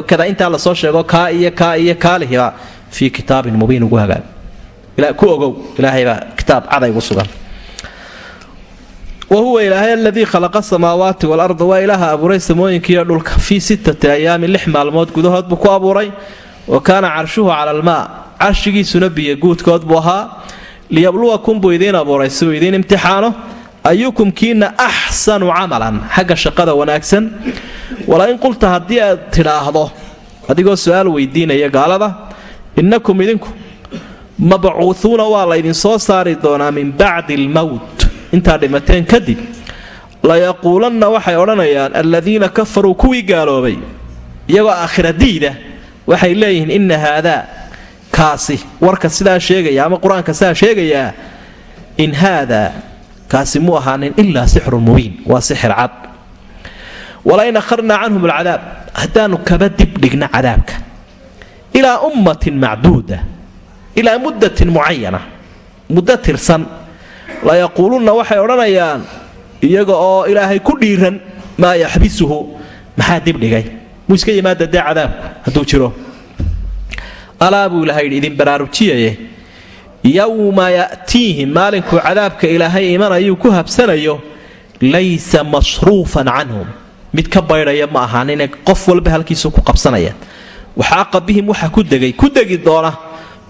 kada intaa la soo sheego kaa iyo kaa iyo kaalihiba fii kitaabin mubiin ugu hagaag. Ku ogow ilaahaybaa kitaab caday ugu sugan. Wa huwa ilaahay aladii khalaqa samaawaati waalarda waa ilaaha abuuray samooyinkiiyo dhulka fii sittati ayaamin lix maalmood gudahood buu ku abuuray. Wa kaana carshuhu cala almaa carshigiisuna biyo guudkood buu ahaa liyabluwakum buu idiin abuuray si uu idiin imtixaano ayukum kiina axsanu camalan xagga shaqada wanaagsan. Walain qulta haddii aad tidhaahdo adigoo su'aal weydiinaya gaalada innakum idinku mabcuuhuuna waa laydinsoo saari doonaa min bacdi almowt intaa dhimateen kadib layaquulanna waxay odhanayaan aladiina kafaruu kuwii gaaloobay iyagoo aakhiradiida waxay leeyihiin inna haadaa kaasi warka sidaa sheegaya ama qur'aanka sidaa sheegayaa in haadaa kaasi mu ahaanin ilaa sixrun mubiin waa sixir cad. Walain akharnaa canhum alcadaab haddaanu kaba dibdhigna cadaabka. Ilaa ummatin macduuda ilaa muddatin mucayana muddo tirsan layaquulunna waxay odhanayaan iyaga oo ilaahay ku dhiiran maa yaxbisuhu maxaa dibdhigay muu iska yimaada dee cadaabku hadduu jiro alaa buu ilahay yidhi idin baraarujiyaye. Yowma ya'tiihim maalinkuu cadaabka ilaahay imanayuu ku habsanayo laysa masruufan canhum. Mid ka baydhaya ma ahaanine qof walba halkiisu ku qabsanayaan. Waxaaqa bihim waxa ku degay ku degi doona.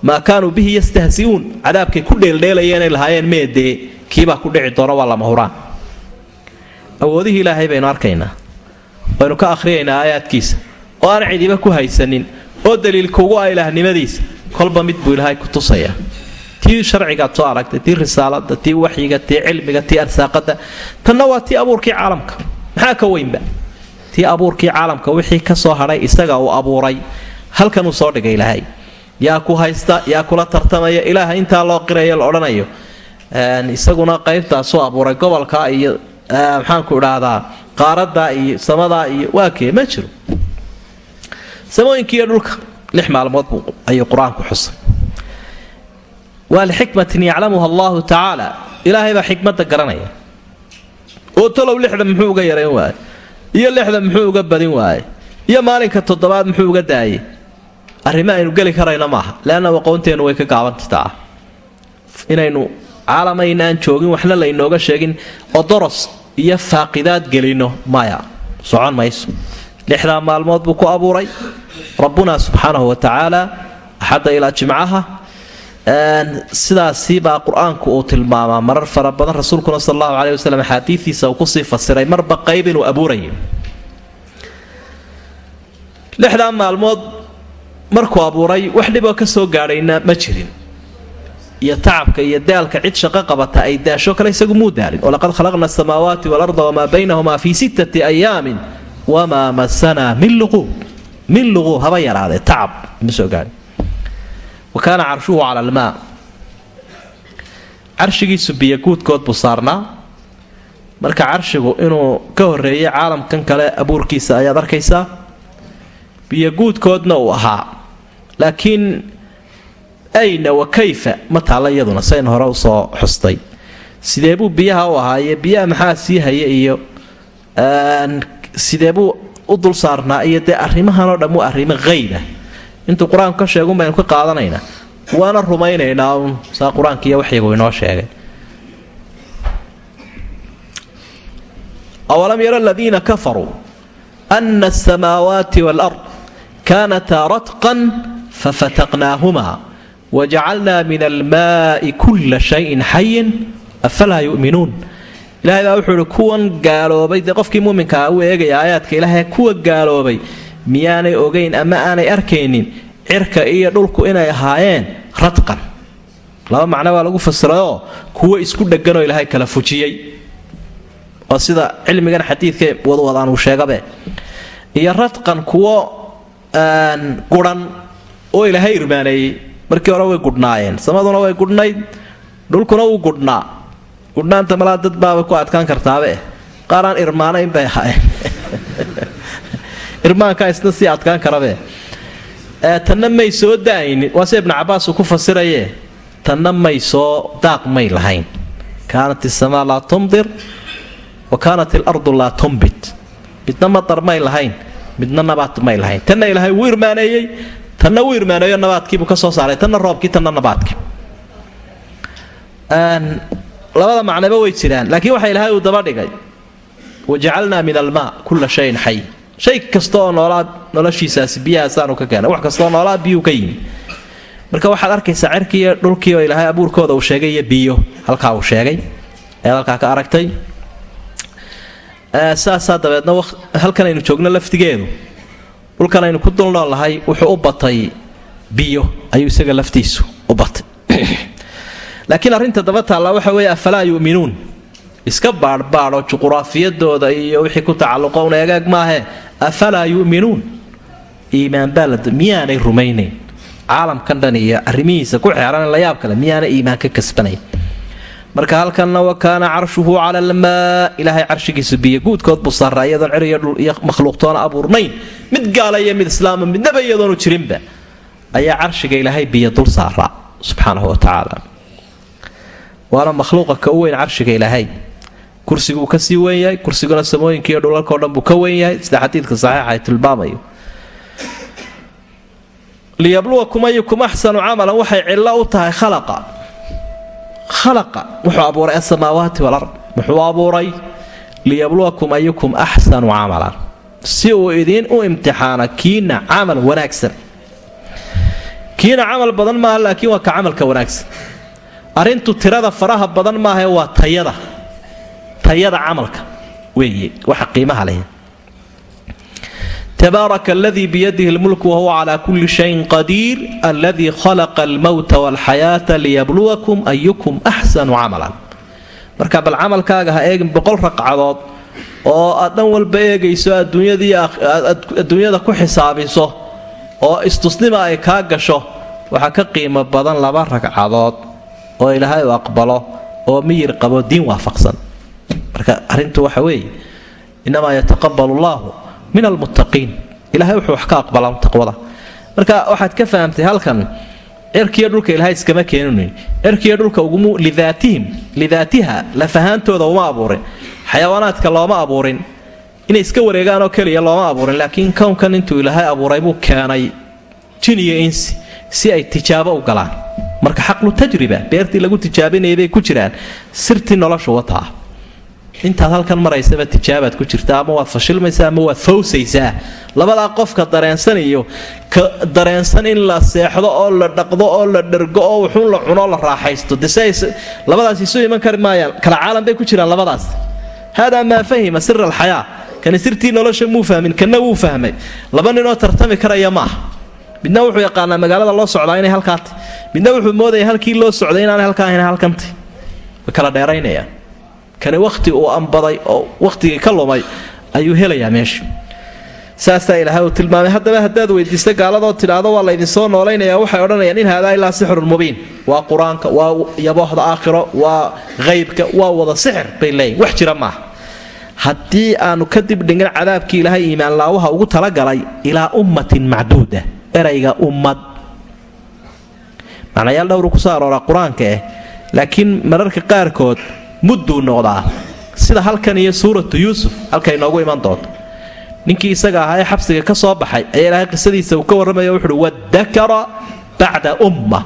Maa kaanuu bihi yastahsi'uun cadaabkay ku dheeldheelayeenay lahaayeen meedee kiibaa ku dhici doona waa lama huraan. Awoodihii ilaahay baynu arkaynaa waynu ka akhriyaynaa aayaadkiisa oo aan cidiba ku haysanin oo daliilkuugu ah ilaahnimadiisa. Kolba mid buu ilaahay ku tusayaa tii sharcigaad soo aragtay tii risaalada tii waxyiga tii cilmiga tii arsaaqada tanna waa tii abuurkii caalamka. Maxaa ka weynba? Tii abuurkii caalamka wixii ka soo hadhay isaga uu abuuray. Halkanuu soo dhigay ilaahay. Yaa ku haysta yaa kula tartamaya ilaaha intaa loo qirayo la odhanayo. Isaguna qaybtaasuu abuuray gobolka iyo maxaanku idhaahdaa qaaradaa iyo samadaa iyo waa kee? Ma jiro samooyinkiiyo dhulka. lix maalmood ayuu qur'aanku xusay. Waa lixikmatin yaclamuha allahu tacaala ilaahay baa xikmadda garanaya. Oo talow lixda muxuu uga yarayn waaye. Iyo lixda muxuu uga badin waaye. Iyo maalinka toddobaad muxuu uga daayay arrimo aynu geli karayna maaha. Leanna aqoonteennu way ka gaabantataa inaynu caalamaynaan joogin waxna laynooga sheegin. Oo iyo faaqidaad gelino maya. Socon mayso. Lixdaa maalmood buu ku abuuray rabbuna subxaanahu wa tacaala axadda ilaa jimcaha. Sidaasi baa qur'aanku uu tilmaamaa. Marar fara badan rasuulkuna sal allahu caleyh waslem axaadiidiisa uu ku sii fasiray marba qayb inuu abuurayo lixdaa maalmood markuu abuuray wax dhiboo ka soo gaadhayna ma jirin. Iyo tacabka iyo daalka cid shaqo qabata ay daasho kale isagu muu daalin. Walaqad khalaqna asamaawaati waalarda wamaa baynahumaa fii sittati ayaamin wamaa masanaa min luquub min luquub haba yaraadee tacab ma soo gaadhin. Wa kaana carshuhu cala almaa. Carshigiisu biyoguudkood buu saarnaa. Marka carshigu inuu ka horeeyay caalamkan kale abuurkiisa ayaad arkaysaa. Biyoguudkoodna uu ahaa. Laakiin ayna wa kayfa? Ma taalla iyaduna sayn hore u soo xustay. Sidee buu biyaha u ahaaye? Biyaha maxaa sii haya iyo sidee buu u dul saarnaa iyo dee arrimahanoo dhan waa arrimo hayba intuu qur'aanku ka sheegun baynu ka qaadanaynaa waana rumaynaynaa uun saa qur'aanka iyo waxyigu inoo sheegay. Awalam yara aladiina kafaruu ana asamaawaati waalard kaanataa ratqan fafataqnaahumaa wajacalnaa min almaai kulla shayin xayin afalaa yu'minuun ilahay baa wuxuu kuwan gaaloobay. Dee qofkii muuminkaa uu eegaya aayaadka ilaahay kuwa gaaloobay miyaanay ogayn ama aanay arkaynin cirka iyo dhulku inay ahaayeen radqan. Laba macno baa lagu fasirayoo kuwo isku dhegganoo ilaahay kala fujiyey. Oo sida cilmigan xadiidka wadwadaan uu sheegabe. Iyo radqan kuwo guran oo ilaahay irmaaneeyey markii hore way gudhnaayeen samaduna way gudhnayd dhulkuna wuu gudhnaa gudhnaanta malaa dad baabay ku adkaan kartaabe? Qaaraan irmaanayn bay ahaayeen. Irmaankaa isna sii adkaan karabe. Tanna may soo da'aynin. Waa se ibnu cabaas uu ku fasiraye tanna may soo daaq may lahayn. Kaanat isamaa laa tumdir wa kaanat ilardu laa tumbit. Midna madar may lahayn midna nabaad may lahayn. Tanna ilaahay wuu irmaaneeyey tanna wuu irmaaneeyo nabaadkiibuu ka soo saaray tanna roobkii tanna nabaadkii labada macnaba way jiraan laakiin waxa ilaahay uu daba dhigay wajacalnaa min almaa kulla shayin xay shay kasta oo noolaa noloshiisaasi biyahaasaanu ka keena wax kastaoo noolaa biyuu ka yimi. Marka waxaad arkaysaa cerkii iyo dhulkii oo ilaahay abuurkooda uu sheegay iyo biyo halkaa uu sheegay. Ayaad halkaa ka aragtay. Saasaa dabeedna halkan aynu joogno laftigeedu. Dhulkan aynu ku dulnoolnahay wuxuu u batay biyo ayuu isaga laftiisu u batay laakiin arrinta daba taallaa waxa weeye afalaa yu'minuun? Iska baadhbaadho juquraafiyadooda iyo wixii ku tacalluqo un eegaag maahe afalaa yu'minuun? Iimaanbaa miyaanay rumaynayn? Caalamkan dhan iyo arrimihiisa ku xeeran la kale miyaana iimaan ka kasbanayn? Marka halkanna wa kaana carshuhu cala almaa ilaahay carshigiisu biyo guudkood buu saaraa iyadoon iyo dhul iyo makhluuqtoona abuurnayn. Mid gaala iyo mid islaama midnaba iyadoonu jirinba ayaa carshiga ilaahay biyo dul saaraa subxaanahu wa tacaala waana makhluuqa ka u weyn carshiga ilaahay. Kursiguu ka sii weyn yahay kursiguna samooyinkiiyo dhulalkao dhan buu ka weyn yahay sida xadiidka saxiixa ay tilmaamayo. Liyabluwakum ayukum axsanu camalan waxay cillo u tahay khalaqa. Khalaqa wuxuu abuuray asamaawaati walard muxuu abuuray? Liyabluwakum ayukum axsanu camalan. Si uu idiin u imtixaana kiina camal wanaagsan. Kiina camal badan maaha laakiin waa ka camalka wanaagsan arintu tirada faraha badan maahae waa tayada. Tayada camalka. Weeye waxa qiimaha leh. Tabaaraka aladii biyadihi lmulk wahuwa calaa kulli shayin qadiir aladii khalaqa almowta walxayaata liyabluwakum ayukum axsanu camalan. Marka bal camalkaaga ha eegin boqol ragcadood oo aad dhan walba eegayso adduunyada ku xisaabiso oo istusnima ay kaa gasho waxaa ka qiimo badan laba ragcadood oo ilaahay u aqbalo oo miyir qabo diin waafaqsan. Marka arrintu waxa weeye inamaa yataqabalu llaahu min almuttaqiin. Ilahay wuxuu wax ka aqbalaa taqwada. Marka waxaad ka fahamtay halkan cirkiyo dhulka ilahay iskama keenin cirkiyo dhulka ugumu lidaatihim lidaatiha lafahaantooda uma abuurin. Xayawaanaadka looma abuurin. Inay iska wareegaanoo keliya looma abuurin. Laakiin kownkan intuu ilaahay abuuray buu keenay jin iyo insi si ay tijaabo u galaan marka xaqlu tajriba beertii lagu tijaabinayay bay ku jiraan. Sirtii noloshu wataa intaad halkan maraysaba tijaabaad ku jirta ama waad fashilmaysaa ama waad fawsaysaa. Labadaa qofka dareensan iyo ka dareensan in la seexdo oo la dhaqdo oo la dhergo oo wuxuun la cunoo la raaxaysto. De labadaas isu iman kari maayaan. Kala caalam bay ku jiraan labadaas. Haadaa maa fahima sira alxayaa. Kani sirtii nolosha muu fahmin kana wuu fahmay. Laba ninoo tartami karaya maaha midna wuxuu yaqaanaa magaalada loo socdaa inay halkaati midna wuxuu moodaya halkii loo socday inaanay halkaa ahayn halkanti way kala dheeraynayaan. Kani wakhti uu ambaday oo wakhtigii ka lumay ayuu helayaa meesha saasaa ilaahay uu tilmaamay. Haddaba haddaad weydiisto gaaladoo tidhaahdo waa laydinsoo noolaynaya waxay odhanayaan in haadaa ilaa sixrun mubiin. Waa qur'aanka waa yaboohda aakhiro waa haybka waa wada sixir bay leeyihiin wax jira maaha. Haddii aanu kadib dhingin cadaabkii ilaahay iimaan ugu talagalay ilaa ummatin macduuda erayga ummad. Macnayaal dhowru ku soo arooraa qur'aanka eh laakiin mararka qaarkood mudduu noqdaa sida halkan iyo suuratu yuusuf halkay noogu iman doonto. Ninkii isaga ahaa ee xabsiga ka soo baxay ayaa ilaahay qisadiisa uu ka warramaya wuxuuhi wadakara bacda umma.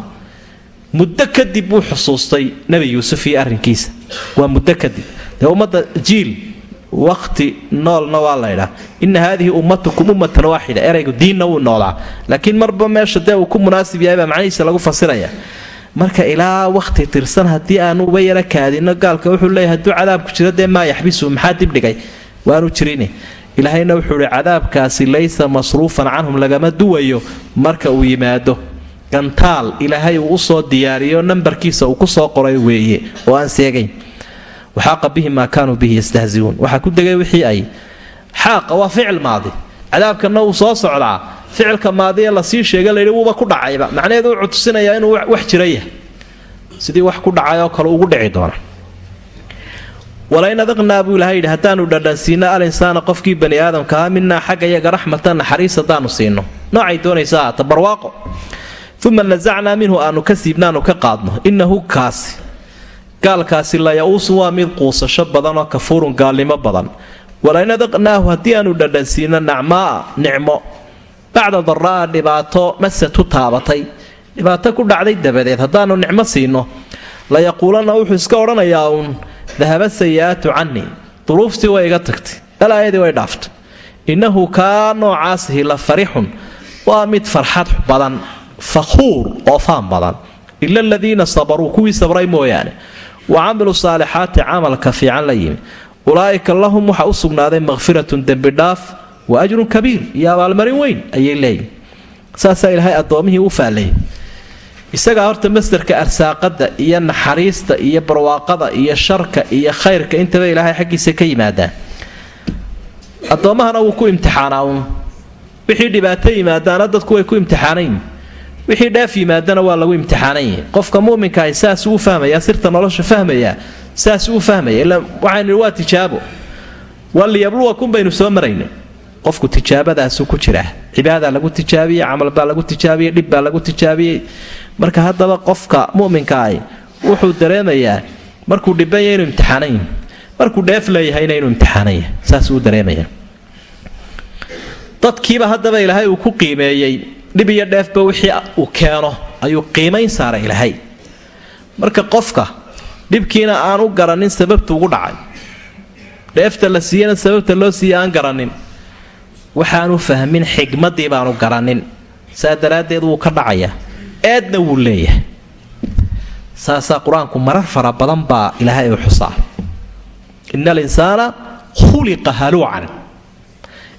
Muddo kadib buu xusuustay nebi yuusuf iyo arrinkiisa. Waa muddo kadib. Dee ummadda jiil wakhti noolna waa laydhaa ina haadihi ummatukum ummatan waaxida eraygu diinna wuu noolaa. Laakiin marba meesha dee uu ku munaasib yahay baa macnihiisa lagu fasiraya. Marka ilaa wakhti tirsan haddii aanu uba yara kaadino gaalka wuxuu leeyahy hadduu cadaabku jiro dee maa yaxbisu maxaa dibdhigay waanu jirin ilaahayna wuxuu ihi cadaabkaasi laysa masruufan canhum lagama duwayo. Marka uu yimaado gantaal ilaahay uu u soo diyaariyo nambarkiisa uu ku soo qoray weeye oo aan seegayn waxaaqa bihi maa kaanuu bihi yastahziuun waxaa ku degay wixii ay xaaqa waa ficil maadi cadaabkanna wuu soo socdaa ficilka maadiya la sii sheega layidhi wuuba ku dhacayba macnaheedu wuxuu tusinayaa inuu wax jira yahay sidii wax ku dhacay oo kale ugu dhici doona walain adaqnaa buu ilahay yidhi haddaanu dhadhansiino alinsaana qofkii bani aadamkaha minaa xagga yaga raxmatan naxariis haddaanu siino noocay doonaysa haata barwaaqo uma nasacnaa minhu aanu ka siibnaanu ka qaadno innahu kaasi gaalkaasi laya-uusun waa mid quusasho badan oo kafuurun gaalnimo badan. Walain adaqnaahu haddii aanu dhadhansiino nacmaa nicmo. Bacda daraa'a dhibaato masatu taabatay. Dhibaato ku dhacday dabadeed haddaanu nicmo siino layaquulanna wuxuu iska odhanayaa uun dahaba sayi'aatu cannii duruuftii way iga tagtay dhalaayadii way dhaaftay. Innahu kaa noocaasihi la farixun waa mid farxad badan fakhuur oo faan badan. Ila aladiina sabaruu kuwii sabray mooyaane wa camiluu saalixaati camalka fiican la yimi. Ulaa'ika lahum waxa u sugnaaday makhfiratun dembidhaaf wa ajrun kabiir. Iyo abaalmarin weyn ayay leeyihiin saasaa ilaahay addoommihii u faallayay isagaa horta masdarka arsaaqada iyo naxariista iyo barwaaqada iyo sharka iyo khayrka intaba ilaahay xaggiisa ka yimaadaan. Addoommahana wuu ku imtixaanaa. Uun wixii dhibaato yimaadaana dadku way ku imtixaanayn wixii dheef yimaadana waa lagu imtixaananyah qofka muminkaah saasuu u fahmaya sirta nolosha fahmaya saasuu u fahmaya ila waxaynu waa tijaabo. Waa liyabluwakum baynu soo marayna qofku tijaabadaasuu ku jiraa cibaadaa lagu tijaabiyey camalbaa lagu tijaabiyey dhibbaa lagu tijaabiyey. Marka haddaba qofka muminkaah wuxuu dareemayaa markuu dhibanya inuu imtixaanayn markuu dheef leeyahayna inuu imtixaanaya saasuu dareemaya dadkiiba haddaba ilaahay uu ku qiimeeyey dhib iyo dheefba wixii uu keeno ayuu qiimayn saaray ilaahay. Marka qofka dhibkiina aan u garanin sababtu ugu dhacay. Dheefta la siiyana sababta loo siiya aan garanin. Waxaanu fahmin xigmadii baanu garanin. Saa daraaddeed wuu ka dhacayaa eedna wuu leeyahay. Saasaa qur'aanku marar fara badan baa ilaahay u xusaa. Ina alinsaana khuliqa haluucan.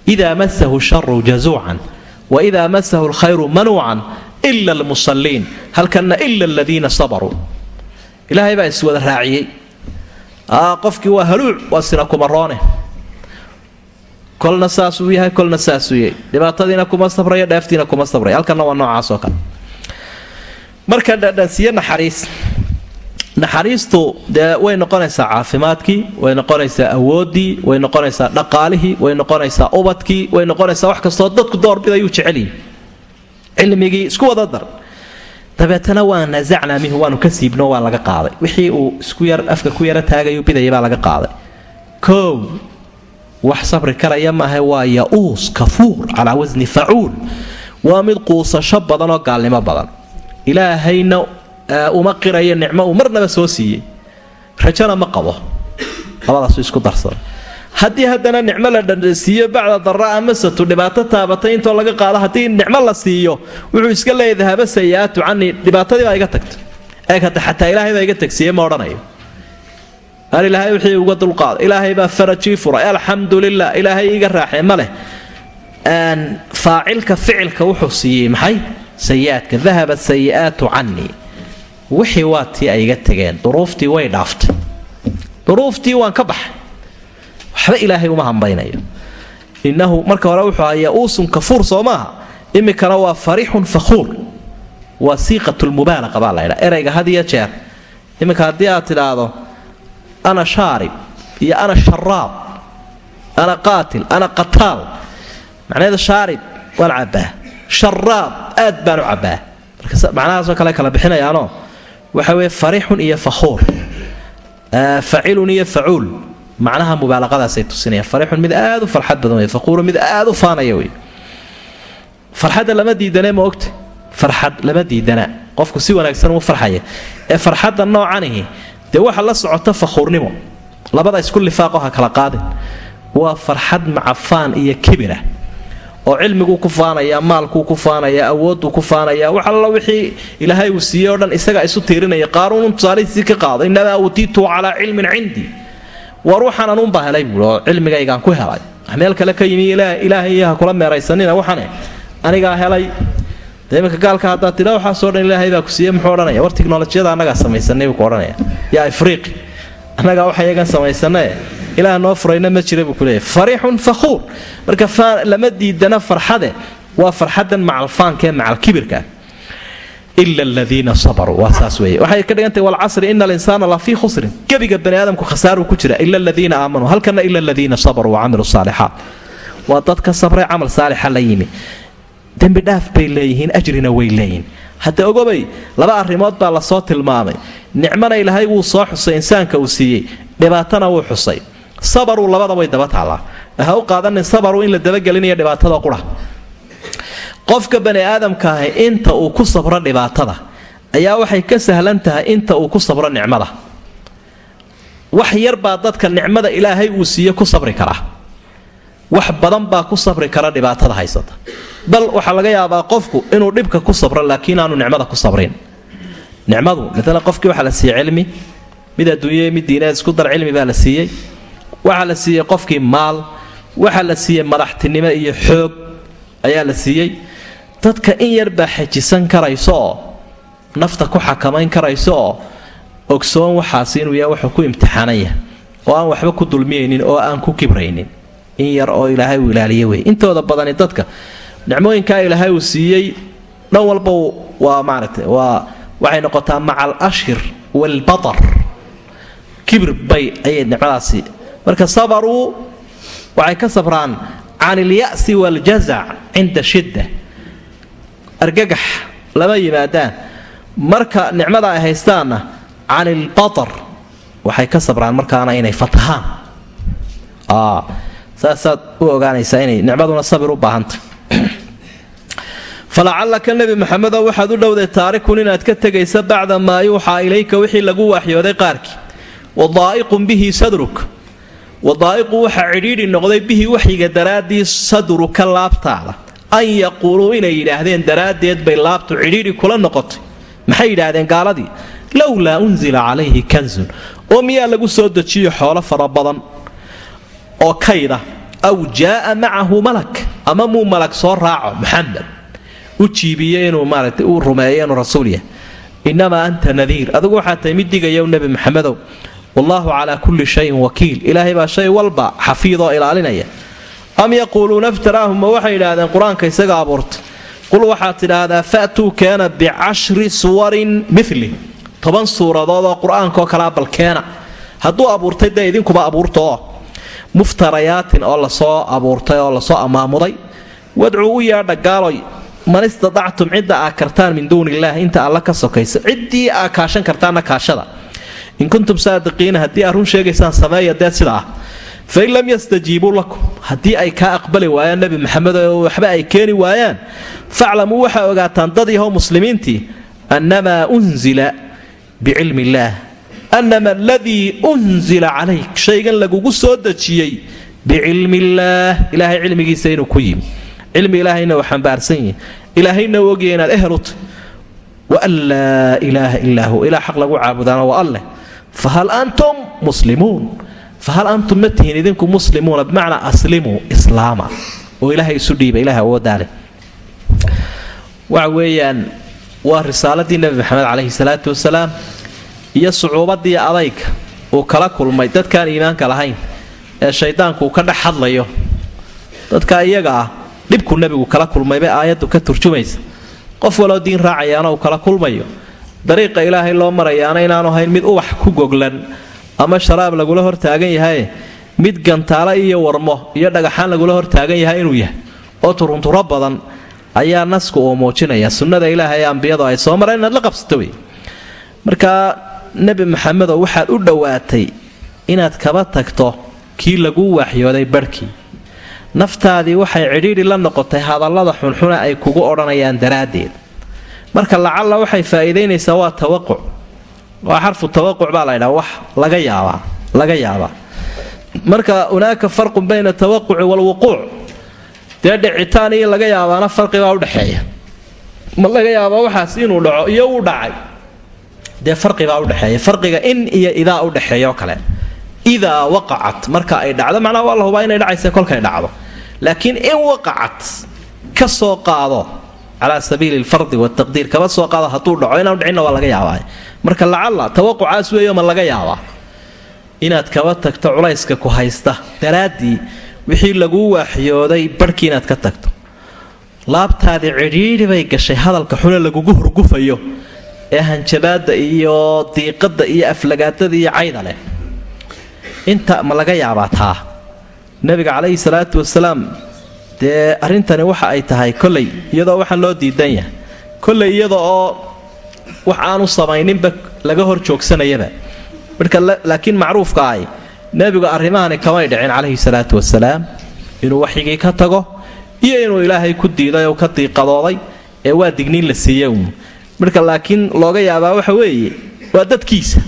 Idaa masahu sharu jazuucan wa idaa masahu lkhayru manuucan ila almusalliin halkanna ila aladiina sabaruu ilaahay baa iswada raaciyey qofkii waa haluuc waa sina kumaroone kolna saasuu yahay kolna saasuu yahay dhibaatadiina kuma sabraya dheeftiina kuma sabraya halkanna waa noocaasoo kale marka dhadhansiiye naxariis naxariistu dee way noqonaysaa caafimaadkii way noqonaysaa awooddii way noqonaysaa dhaqaalihii way noqonaysaa ubadkii way noqonaysaa wax kastoo dadku doorbidayuu jecelyihi cilmigii isku wada dar. Dabeetana waa nasacnaa minhu waanu ka siibno waa laga qaaday. Wixii uu isku yar afka ku yara taagayu bidaya baa laga qaaday. Koow wax sabri karaya maaha waa ya-uus kafuur calaa wasni facuul. Waa mid quusasho badan oo gaalnimo badan. Ilaahayna uma qirayo nicmo uu marnaba soo siiyey. Rajana ma qabo. Labadaasu isku darsada haddii haddana nicmo la dhandhasiiyo bacda daraa masatu dhibaato taabatay intoo laga qaado haddii nicmo la siiyo wuxuu iska leeya dahaba sayi-aatu dhibaatadii baa iga tagtay. Eeg hadda xataa ilaahay baa iga tagsiiye ma odhanayo. Al ilaahay wixii uga dulqaada ilaahay baa farajii furay. Alxamdu ilaahay iga raaxee ma leh. Faacilka ficilka wuxuu siiyey maxay? Sayiaadka dahabat sayi'aatu canii wixii waa tii ay iga tageen duruuftii way dhaaftay. Duruuftii waan ka baxay. Waxba ilaahay uma hambaynayo. Inahu marka hore wuxuu ahaa ya-uusun kafuur soo maaha. Iminkana waa farixun fakhuur. Waa siiqatulmubaalaqa baa laydhaa erayga had iyo jeer. Iminka haddii aad tidhaahdo ana shaarib iyo ana sharaab ana qaatil ana qataal. Macnaheedu shaarib waan cabbaa. Sharaab aad baan u cabbaa. Macnahaasoo kale kala bixinayaanoo waxa weye farixun iyo fakhuur. Facilun iyo facuul macnaha mubaalaqadaasay tusinayaan. Farixun mid aad u farxad badan wey fakhuurun mid aad u faanaya wey farxadda lama diidane ma ogta farxad lama diidana qofku si wanaagsan uu farxaya ee farxadda noocanihi dee waxa la socota fakhuurnimo. Labada isku lifaaqo ha kala qaadin. Waa farxad macafaan iyo kibira oo cilmiguu ku faanaya maalkuu ku faanaya awooduu ku faanaya wax alla wixii ilaahay uu siiyey oo dhan isagaa isu tiirinaya qaaruunun tusaalihiisii ka qaado innamaa uutiitu calaa cilmin cindii war waxaan anuunbaa helay buui oo cilmigaygaan ku helay. Wax meel kale ka yimi ilaahay ha kula meeraysanina waxane anigaa helay. Iminka gaalka haddaad tidha waxaasoo dhan ilaahay baa ku siiye muxuu odhanaya war tiknolojiyada annagaa samaysanay buu ku odhanaya. Yaa afriiqi annagaa waxa iyagan samaysanae ilaah noo furayna ma jira buu kuleeyahy farixun fakhuur. Marka lama diidana farxade. Waa farxadan macalfaankaee macalkibirka. Ila aladiina sabaruu. Waa saas weeye. Waxay ka dhigantahy walcasri ina alinsaana la fii khusrin. Gebiga bani aadamku khasaaruu ku jira. Ila aladiina aamanuu halkana ila aladiina sabaruu wacamiluu saalixaat waa dad ka sabray camal saalixa la yimi. Dembi dhaaf bay leeyihiin ajrina way leeyihiin hadda ogobay laba arrimood baa la soo tilmaamay. Nicmana ilaahay wuu soo xusay insaanka uu siiyey. Dhibaatana wuu xusay sabaruu labada way daba taallaa ha u qaadanin sabaruu in la dabagelinayo dhibaatada qura qofka bani aadamka ahi inta uu ku sabro dhibaatada ayaa waxay ka sahlan tahay inta uu ku sabro nicmada. Wax yar baa dadka nicmada ilaahay uu siiye ku sabri karaa wax badan baa ku sabri kara dhibaatada haysata. Bal waxaa laga yaabaa qofku inuu dhibka ku sabro laakiin aanu nicmada ku sabrin. Nicmadu maalan qofkii waxaa la siiyey cilmi mid adduunya mid diineed isku dar cilmi baa la siiyey waxaa la siiyey qofkii maal waxaa la siiyey madaxtinimo iyo xoog ayaa la siiyey. Dadka in yar baa xajisan karayso oo nafta ku xakamayn karayso oo ogsoon waxaasi inuu yahay wuxuu ku imtixaanaya oo aan waxba ku dulmiyaynin oo aan ku kibraynin. In yar oo ilaahay uu ilaaliye wey intooda badani dadka nicmooyinkaa ilaahay uu siiyey dhan walba waa maaragtay waa waxay noqotaa maca al ashhir waalbatar kibir bay ayay nicmadaasi marka sabaruu waxay ka sabraan can ilya'si waaljazac cinda shidda. Argagax lama yimaadaan. Marka nicmada ay haystaanna can ilbatar waxay ka sabraan markaana inay fatahaan. Saasaad u ogaanaysaa inay nicmaduna sabir u baahantay falacallaka nebi maxamedow waxaad u dhowday taarikun inaad ka tegaysa bacda maa yuuxaa ilayka wixii lagu waxyooday qaarkii. Wadaa'iqun bihi sadruk wadaa'iqu waxaa cidhiidhi noqday bihi waxyiga daraaddii sadruka laabtaada. An yaquuluu inay yidhaahdeen daraaddeed bay laabtu cidhiidhi kula noqotay. Maxay yidhaahdeen gaaladii? Lowlaa unzila calayhi kanzun. Oo miyaa lagu soo dejiyo xoolo fara badan oo kayda. Aw jaaa macahu malak. Ama muu malag soo raaco maxamed u jiibiye inuu maarata uu rumeeyo inuu rasuul yahay. Innamaa anta nadiir. Adigu waxaa tahay mid digayow nebi maxamedow wallaahu calaa kulli shayin wakiil. Ilaahay baa shay walba xafiidoo ilaalinaya. Am yaquuluuna iftaraahu ma waxay yidhaahdeen qur'aanka isaga abuurtay? Qul waxaad tidhaahdaa fa'tuu keena bicashri suwarin mili toban suuradood oo qur'aankaoo kalaa bal keena. Hadduu abuurtay dee idinkuba abuurtaoo muftarayaatin oo la soo abuurtay oo la soo ammaamuday wadcuu u yeedha gaaloy man istadactum cidda aa kartaan min duuni illaah inta alla ka sokaysa. Ciddii aa kaashan kartaanna kaashada in kuntum saadiqiina haddii aad run sheegaysaan sameeya dee sida ah. Fain lam yastajiibuu lakum haddii ay kaa aqbali waayaan nebi maxamed oo waxba ay keeni waayaan faclamuu waxaa ogaataan dad yahow muslimiintii annamaa unzila bicilmi illaah annama aladii unzila calayk shaygan lagugu soo dejiyey bicilmi illaah ilaahay cilmigiisa inuu ku yimi. Cilmi ilaahayna uu xambaarsan yihi ilaahayna u tahy waan laa ilaaha illaa hu lagu caabudaana waa alleh fahal antum muslimuun fahal antum ma tihiin idinku muslimuuna bimacnaa aslimuu islaama oo ilaahay isu dhiiba ilahay awoodaale waxa weeyaan waa risaaladii nebi maxamed caleyhi salaatu wasalaam iyo sucuubadii adayga uu kala kulmay dadkaan iimaanka lahayn ee shaydaanku uu ka dhex hadlayo dadka iyaga ah dhibku nebigu kala kulmaybay aayaddu ka turjumaysa qof waloo diin raacayaana uu kala kulmayo dariiqa ilaahay loo marayaana inaanu ahayn mid ubax ku goglan ama sharaab lagula hortaagan yahay mid gantaalo iyo warmo iyo dhagaxaan lagula hortaagan yahay inuu yahay oo turunturo badan ayaa nasku uu muujinaya. Sunnada ilaahay ee ambiyadu ay soo mareen inaad la qabsato wey markaa nebi maxamedow waxaad u dhowaatay inaad kaba tagto kii laguu waaxyooday barhkii naftaadii waxay cidhiidhi la noqotay hadallada xunxune ay kugu odhanayaan daraaddeed marka lacalla waxay faa'iidaynaysaa waa tawaquc. Waa xarfu tawaquc baa laydhaha wax laga yaabaa laga yaabaa. Marka unaaka farqun bayna tawaquci waalwuquuc dee dhicitaan iyo laga yaabaana farqibaa udhexeeya ma laga yaabaa waxaas inuu dhaco iyo uu dhacay. Dee farqibaa udhexeeya farqiga in iyo idaa udhexeeyo kale. Idaa waqacat marka ay dhacdo macnaha waa la hubaa inay dhacaysa kolkay dhacdo. Laakiin in waqacat ka soo qaado calaa sabiili alfardi wataqdiir kaba soo qaado hadduu dhaco inaanu dhicinna waa laga yaabaa marka lacalla tawaqucaas weeyo ma laga yaabaa inaad kaba tagto culayska ku haysta daraaddii wixii laguu waaxyooday barhkii inaad ka tagto laabtaadii cidhiidhi bay gashay hadalka xune lagugu hurgufayo ee hanjabaadda iyo diiqadda iyo aflagaadada iyo cayda leh inta ma laga yaabaa taa nebiga calayhi salaatu wasalaam dee arrintani waxa ay tahay kolley iyadoo waxaan loo diidan yahay. Kolley iyada oo wax aanu samayninba laga hor joogsanayaba. Marka laakiin macruufka ahy nebigu arrimahani kamay dhicin calayhi salaatu wasalaam inuu waxyigii ka tago iyo inuu ilaahay ku diiday oo ka diiqadooday ee waa digniin la siiya uun. Marka laakiin looga yaabaa waxa weeye waa dadkiisa.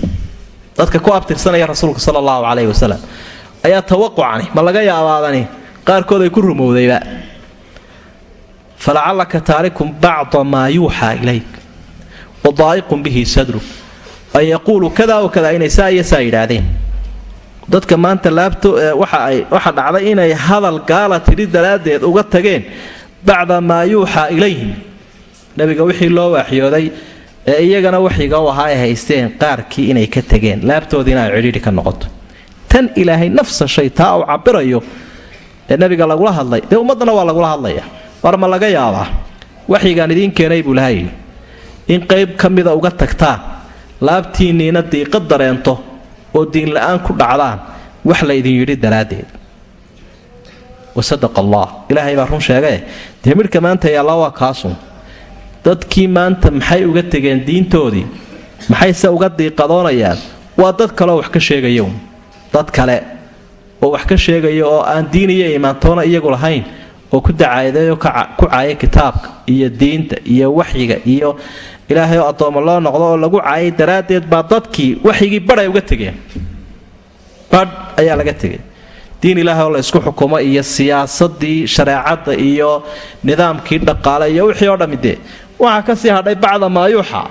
Dadka ku abtirsanaya rasuulka sala allahu calayhi wasalam ayaa tawaqucani ma laga yaabaadani qaarkood ay ku rumowdayba falacallaka taarikun bacda maa yuuxaa ilayk. Wadaa'iqun bihi sadruk an yaquuluu kada wa kada inay saa iyo saa yidhaahdeen. Dadka maanta laabto waxa dhacday inay hadal gaala tidhi daraaddeed uga tageen bacda maa yuuxaa ilayhim. Nabiga wixii loo waaxyooday ee iyagana waxyiga u ahaa ay haysteen qaarkii inay ka tegeen laabtoodiina ay cidhiidhi ka noqoto. Tan ilaahay nafsa shay taa uu cabirayo ee nabiga lagula hadlay. Dee ummaddana waa lagula hadlaya. War ma laga yaabaa. Waxyigaan idiin keenay buu lahay in qayb ka mida uga tagtaan laabtiinniina diiqa dareento oo diinla-aan ku dhacdaan wax la ydin yidhi daraaddeed. Wasadaqa allah ilaahay baa run sheegee dee midhka maanta yaalla waa kaasun. Dadkii maanta maxay uga tegeen diintoodii? Maxayse uga diiqadoonayaan? Waa dad kaleoo wax ka sheegaya dad kale oo wax ka sheegaya oo aan diin iyo imaantoona iyagu lahayn oo ku dacaadeeyo ku caaya kitaabka iyo diinta iyo waxyiga iyo ilaahay oo addoommo loo noqdo oo lagu caayay daraaddeed baa dadkii waxyigii badh uga tegeen. Badh ayaa laga tegay diin ilaahay oo la isku xukumo iyo siyaasadii shareecadda iyo nidaamkii dhaqaale iyo wixii oo dhammi dee. Waxaa ka sii hadhay bacda maayuuxa.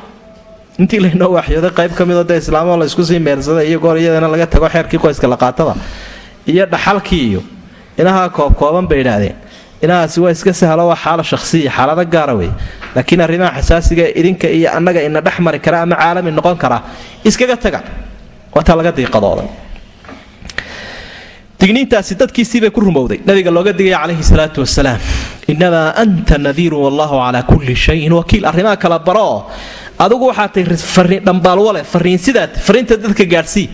Intii laynoo waxyooday qayb ka midoo dee islaamoo la isku sii meersaday iyo iyadana laga tago xeerkii qoyska laqaatada iyo dhaxalkii iyo inahaa koobkooban bay idhaahdeen inahaasi waa iska sahlo waa xaala shahsiya xaalado gaara wey laakiin arrimaha xasaasiga idinka iyo annaga ina dhex mari kara ama caalami noqon kara iskaga taga. Waataa laga diiqadooday. Digniintaasi dadkiisiibay ku rumowday. Nabiga looga digaya calayhi salaatu wasalaam inamaa anta nadiirun wallahu calaa kulli shayin wakiil. Arrimaha kala baro oo waxaa tay dhambaalwale fariin sidaat fariinta dadka gaadhsii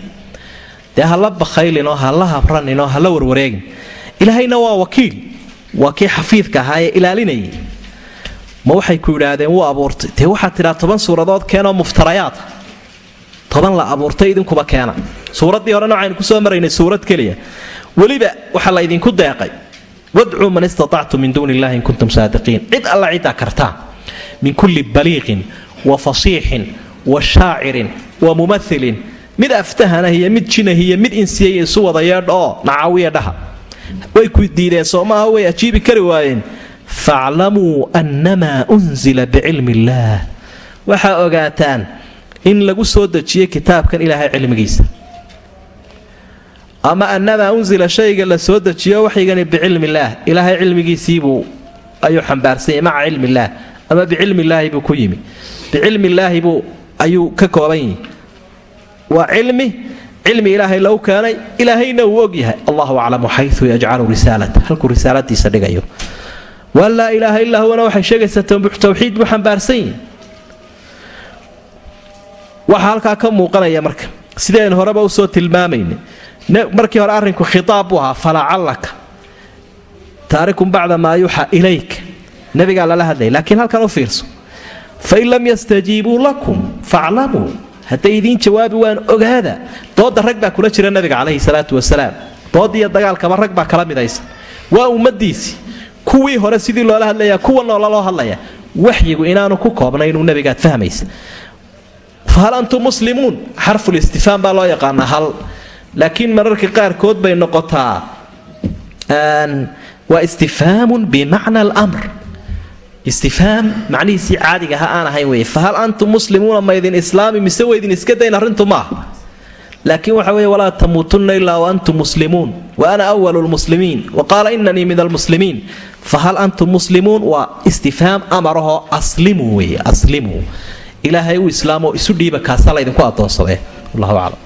dee hala bakhaylinoo hala habraninoo hala warwareegin. Ilaahayna waa wakiil. Waa kii xafiidka ahaa ee ilaalinayay. Ma waxay ku yidhaahdeen wuu abuurtay. Dee waxaad tidhaa toban suuradood keenoo muftarayaata toban la abuurtay idinkuba keena. Suuraddii horena waxaynu ku soo maraynay suurad keliya. Weliba waxaa la ydinku deeqay. Wadcuu man istatactum min duuni illahi in kuntum saadiqiin. Cid alla ciddaa kartaan min kulli baliiqin wa fasiixin wa shaacirin wa mumailin mid aftahanah iyo mid jinah iyo mid insiyay isu wada yeedha oo dhaha. Way ku diideen soomaaha way ajiibi kari waayeen. Faclamuu annamaa unzila bicilmi illaah waxaa ogaataan in lagu soo dejiyey kitaabkan ilaahay cilmigiisa. Ama annamaa unzila shayga la soo dejiyo waxygani bicilmi illaah ilaahay cilmigiisiibuu ayuu xambaarsanyay maca cilmi illaah ama bicilmi illaahi buu ku yimi. Bicilmi illaahi buu ayuu ka kooban yihi waa cilmi cilmi ilaahay lagu keenay ilaahayna uu og yahay. Allahu aclamu xayu yajcalu risaalata halkuu risaaladiisa dhigayo. Waa laa ilaaha illaa huwana waxay sheegaysaa tawxiid buu xambaarsan yihi waxaa halkaa ka muuqanaya marka sidaynu horeba u soo tilmaamaynay markii hore arrinku khitaab buu ahaa falacallaka taarikun bacda maa yuuxa ilayk nabigaa lala hadlaya laakiin halkan u fiirso. Fain lam hadday idiin jawaabi waan ogaada dooda rag baa kula jira nabiga calayhi salaatu wasalaam. Doodiiyo dagaalkaba rag baa kala midaysa. Waa ummadiisii kuwii hore sidii loola hadlaya kuwa noola loo hadlaya waxyigu inaanu ku koobnay inuu nabigaad fahmaysa. Fahal antum muslimuun? Xarfulistifhaam baa loo yaqaanaa hal. Laakiin mararka qaarkood bay noqotaa waa istifhaamun bimacna almr istifhaam macnihiisii caadiga ha aan ahayn weye fahal antum muslimuuna maydin islaami mise waydin iska dayn arrintu maaha laakiin waxa weeye walaa tamuutunna ilaa wa antum muslimuun. Wa ana awalu lmuslimiin wa qaala inanii min almuslimiin fahal antum muslimuun waa istifhaam amarahoo aslimuu weeye aslimuu ilaahay u islaamoo isu dhiiba kaasaa laydinku addoonsadee wallahu aclam